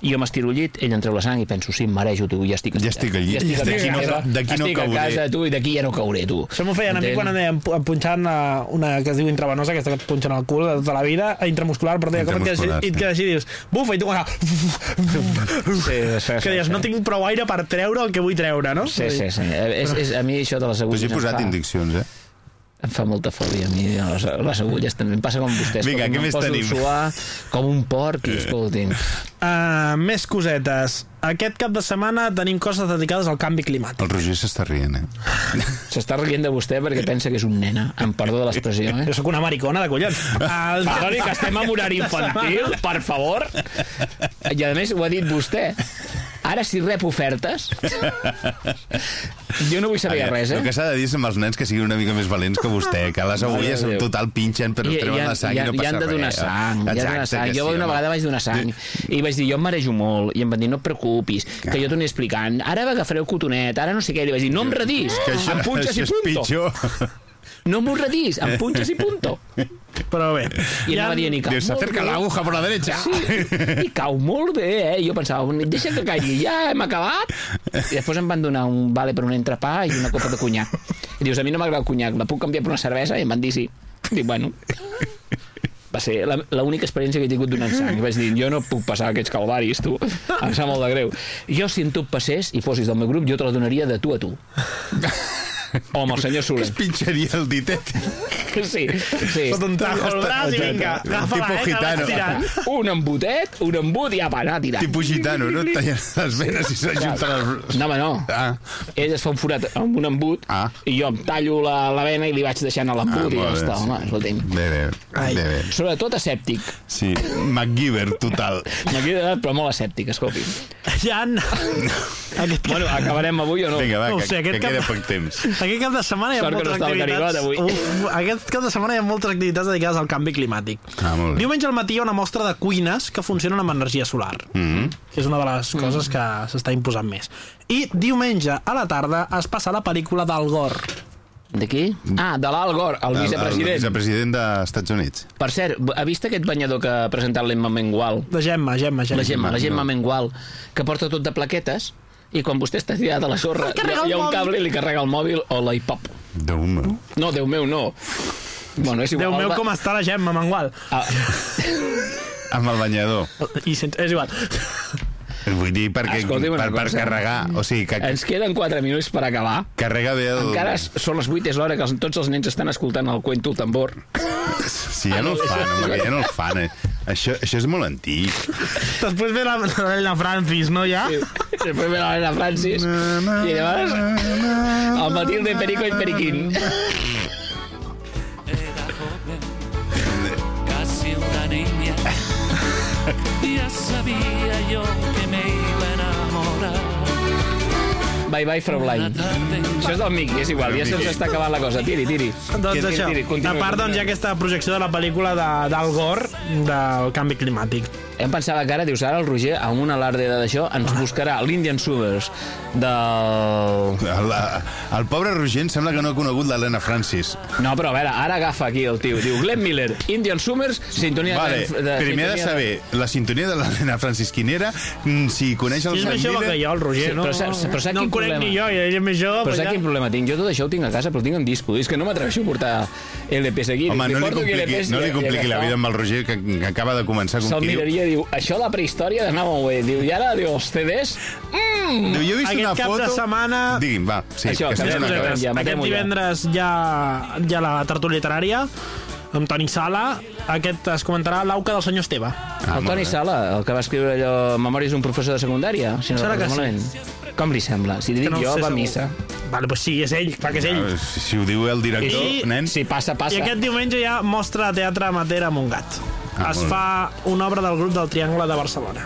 I jo m'estiro al llit, ell em treu la sang i penso, sí, em marejo, tu, ja estic... Ja estic al llit. Ja estic, D'aquí no- d'aquí no estic cauré. a casa, tu, i d'aquí ja no cauré, tu. Això m'ho feien a mi quan pu- punxant una, una que es diu intravenosa, aquesta que et punxen al cul de tota la vida, intramuscular, però deia, com et quedes, i et quedes així, dius, bufa, i tu quan... Sí, que dius, no tinc prou aire per treure el que vull treure, no? Sí, sí, sí. És, és, a mi això de les T'ho agulles he posat em fa, indiccions, eh? Em fa molta fòbia a mi les, les agulles també em passa com vostès Vinga, com què em més poso tenim? a suar com un porc i escolti'm Uh, més cosetes. Aquest cap de setmana tenim coses dedicades al canvi climàtic. El Roger s'està rient, eh? s'està rient de vostè perquè pensa que és un nena amb perdó de l'expressió eh? Jo sóc una maricona de collons. El... Perdoni, que estem en horari infantil, per favor. I a més ho ha dit vostè. Ara, si rep ofertes... Jo no vull saber Aviam, res, eh? El que s'ha de dir és amb els nens que siguin una mica més valents que vostè, que les agulles en total pinxen però I- treuen i la sang i, i no i passa han de donar res. sang, ha de donar Exacte, sang. Jo sí, una vegada vaig donar sang i vaig dir, jo em marejo molt i em van dir, no et preocupis, que jo t'ho explicant ara agafaré el cotonet, ara no sé què i li vaig dir, no em redis, em punxes això i és punto pitjor. No m'ho redis, em punxes i punto Però bé. i no va dir ni cau Dius, s'acerca bé. la aguja por la derecha. Sí, i cau molt bé, eh? I jo pensava, deixa que caigui, ja hem acabat. I després em van donar un vale per un entrepà i una copa de conyac. I dius, a mi no m'agrada el conyac, la puc canviar per una cervesa? I em van dir sí. Dic, bueno, va ser la- l'única experiència que he tingut donant sang. I vaig dir, jo no puc passar aquests calvaris, tu. Em sap molt de greu. Jo, si en tu passés i fossis del meu grup, jo te la donaria de tu a tu. Amb el senyor Que Soler. es pinxaria el ditet. Sí, sí. Sota un tajo al braç i vinga, agafa la Tipo que gitano. Un embutet, un embut i apa, anar tirant. Tipus gitano, no? Et tallen les venes i s'ajunten els... No, home, no. Ah, ell es fa un forat amb un embut Ah. i jo em tallo la, la vena i li vaig deixant a ah l'embut i ja està, bé, home, escolti'm. Bé, bé, Ai. bé, bé. Sobretot escèptic. Sí, MacGyver, total. Quedat, però molt escèptic, escolti'm. Jan... Aquest. Bueno, acabarem avui o no? Vinga, va, No que, sé, que cap- queda poc temps. Aquest cap de setmana hi ha Sort no moltes el activitats... Avui. Uf, aquest cap de setmana hi ha moltes activitats dedicades al canvi climàtic. Ah. Diumenge al matí hi ha una mostra de cuines que funcionen amb energia solar. Mm. -hmm. Que és una de les coses que s'està imposant més. I diumenge a la tarda es passa la pel·lícula d'Al Gore. De qui? Ah, de l'Al Gore, el, El, el vicepresident. vicepresident dels Estats Units. Per cert, ha vist aquest banyador que ha presentat l'Emma Mengual? De Gemma, Gemma, Gemma. La Gemma, la Gemma no. Mengual, que porta tot de plaquetes i quan vostè està tirat a la sorra hi hi ha un cable i li carrega el mòbil o l'iPop. Déu meu. No, Déu meu, no. Bueno, és igual. Déu meu, va- com està la Gemma, Mangual. Ah, Amb el banyador. I sense... és igual. Vull dir, perquè, Escolti'm per, per cosa. carregar... O sigui, que ens queden 4 minuts per acabar. carrega bé el... Encara són les 8, és l'hora que els, tots els nens estan escoltant el cuento el tambor. Sí, ja no el fan, home, ja no el fan. Eh. Això, això és molt antic. Després ve la, la, la Francis, no, ja? Després ve la Elena Francis i llavors el Matilde Perico i Periquín. Sabía yo que me iba a enamorar. Bye bye, Fraulein. Això és del Miqui, és igual, ja se'ns està acabant la cosa. Tiri, tiri. Doncs Tiri, això, tiri, continua, a part doncs, hi ha aquesta projecció de la pel·lícula de- d'Al Gore del canvi climàtic. Em pensava que ara, dius, ara el Roger, amb un alarde d'això, ens buscarà l'Indian Suvers del... El, el pobre Roger em sembla que no ha conegut l'Helena Francis. No, però a veure, ara agafa aquí el tio. Diu, Glenn Miller, Indian Summers, sintonia Vale, de... de primer de saber la sintonia de l'Helena Francis quin era, mm, si coneix el més jove Miller... que jo, el Roger, Sí, no? però saps- però saps no quin em conec problema? ni jo, i ell és més jove. Però saps ja... quin problema tinc? Jo tot això ho tinc a casa, però ho tinc en disco. És que no m'atreveixo a portar LPs aquí. Home, no li compliqui, no li compliqui la vida amb el Roger, que, que acaba de començar com Se'l miraria diu, això la prehistòria anava molt bé. Diu, i ara, diu, els CDs... Mm! Diu, jo he vist Aquest una cap foto... de setmana... Digui'm, va, sí, Això, que que seria ja ja, Aquest ja. divendres hi ha, hi ha la tertúlia literària amb Toni Sala. Aquest es comentarà l'auca del senyor Esteve. Ah, el Toni bé. Sala, el que va escriure allò Memòries d'un professor de secundària, si no Serà que sí. Com li sembla? Si li dic no jo, va a missa. Vale, doncs sí, és ell, clar que és ell. Ah, Si, si ho diu el director, I- nen... Si passa, passa. I aquest diumenge ha mostra de teatre amateur a Montgat. Ah, es fa una obra del grup del Triangle de Barcelona.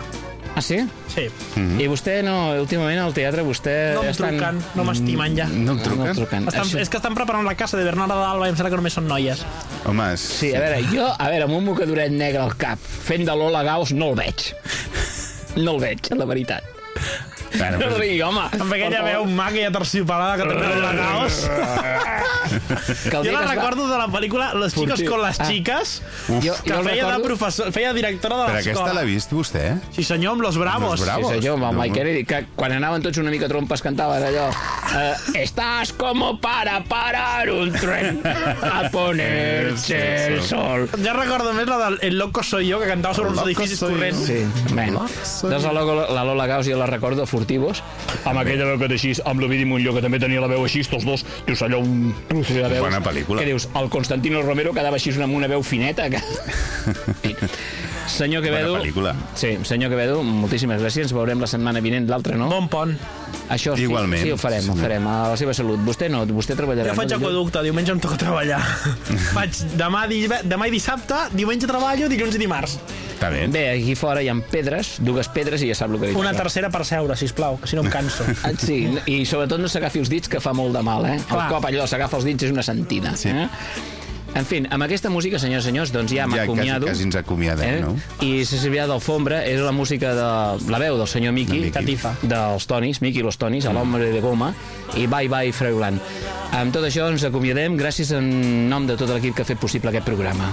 Ah, sí? Sí. Sí. I vostè no, últimament al teatre vostè... No em estan... truquen, no m'estimen ja. No em truquen? No em truquen. Estan, Això- és que estan preparant la casa de Bernarda d'Alba i em sembla que només són noies. Home, Sí, a veure, jo, a veure, amb un mocadoret negre al cap, fent de Lola Gauss, no el veig. No el veig, la veritat. Bueno, No pues- rigui, home. Amb aquella veu maca i aterciopelada que també la el Jo la recordo de la pel·lícula Los chicos con las Ah. chicas, Jo- que jo feia de professor, feia directora de Però l'escola. aquesta l'ha vist vostè? Sí senyor, amb Los Bravos. Los Bravos. Sí, senyor, amb el No, Mike. Kennedy, que quan anaven tots una mica trompes cantaven allò eh, Estás como para parar un tren a ponerse el sol. Ja recordo més la del El loco soy yo, que cantava sobre uns edificis corrents. Sí, bueno. Doncs la, Lola- la Lola Gauss jo la recordo a Furtivos, amb aquella veu que té així, amb l'Ovidi Montlló, que també tenia la veu així, tots dos, dius allò un trus de veus. Bona pel·lícula. Que dius, el Constantino Romero quedava així amb una veu fineta. Que... Senyor Quevedo... Bona pel·lícula. Sí, senyor Quevedo, moltíssimes gràcies. Ens veurem la setmana vinent, l'altre no? Bon pont. Això sí, Igualment, sí, ho farem, ho senyor. farem. A la seva salut. Vostè no, vostè treballarà. Jo faig no? aquaducte, diumenge em toca treballar. faig demà, demà i dissabte, diumenge treballo, dilluns i dimarts. Està bé. Bé, aquí fora hi ha pedres, dues pedres i ja sap el que dic. Una tercera per seure, sisplau, que si no em canso. Ah, Sí, i sobretot no s'agafi els dits, que fa molt de mal, eh? El Clar. cop allò s'agafa els dits és una sentida. Sí. Eh? En fi, amb aquesta música, senyors i senyors, doncs ja Ja m'acomiado. quasi, quasi ens acomiadem, no? I se servia d'alfombra, és la música de... la veu del senyor Miki, De Miki. Catifa. dels Tonis, Miki i los Tonis, a l'hombre de goma, i Bye Bye Freuland. Amb tot això ens acomiadem, gràcies en nom de tot l'equip que ha fet possible aquest programa.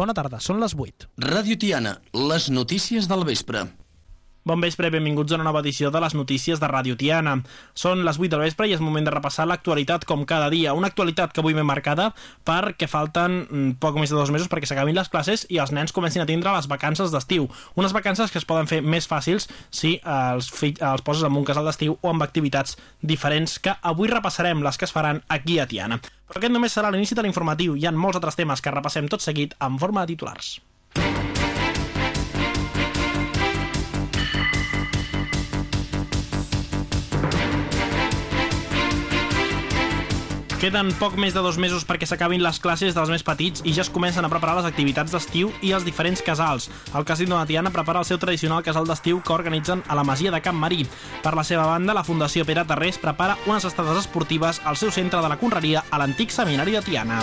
Bona tarda, són les 8. Ràdio Tiana, les notícies del vespre. Bon vespre i benvinguts a una nova edició de les notícies de Ràdio Tiana. Són les 8 del vespre i és moment de repassar l'actualitat com cada dia. Una actualitat que avui m'he marcada perquè falten mm, poc més de dos mesos perquè s'acabin les classes i els nens comencin a tindre les vacances d'estiu. Unes vacances que es poden fer més fàcils si eh, els, fi- els poses en un casal d'estiu o amb activitats diferents que avui repassarem les que es faran aquí a Tiana. Però aquest només serà l'inici de l'informatiu. Hi ha molts altres temes que repassem tot seguit en forma de titulars. Queden poc més de dos mesos perquè s'acabin les classes dels més petits i ja es comencen a preparar les activitats d'estiu i els diferents casals. El Casino de Tiana prepara el seu tradicional casal d'estiu que organitzen a la Masia de Camp Marí. Per la seva banda, la Fundació Pere Tarrés prepara unes estades esportives al seu centre de la Conreria a l'antic seminari de Tiana.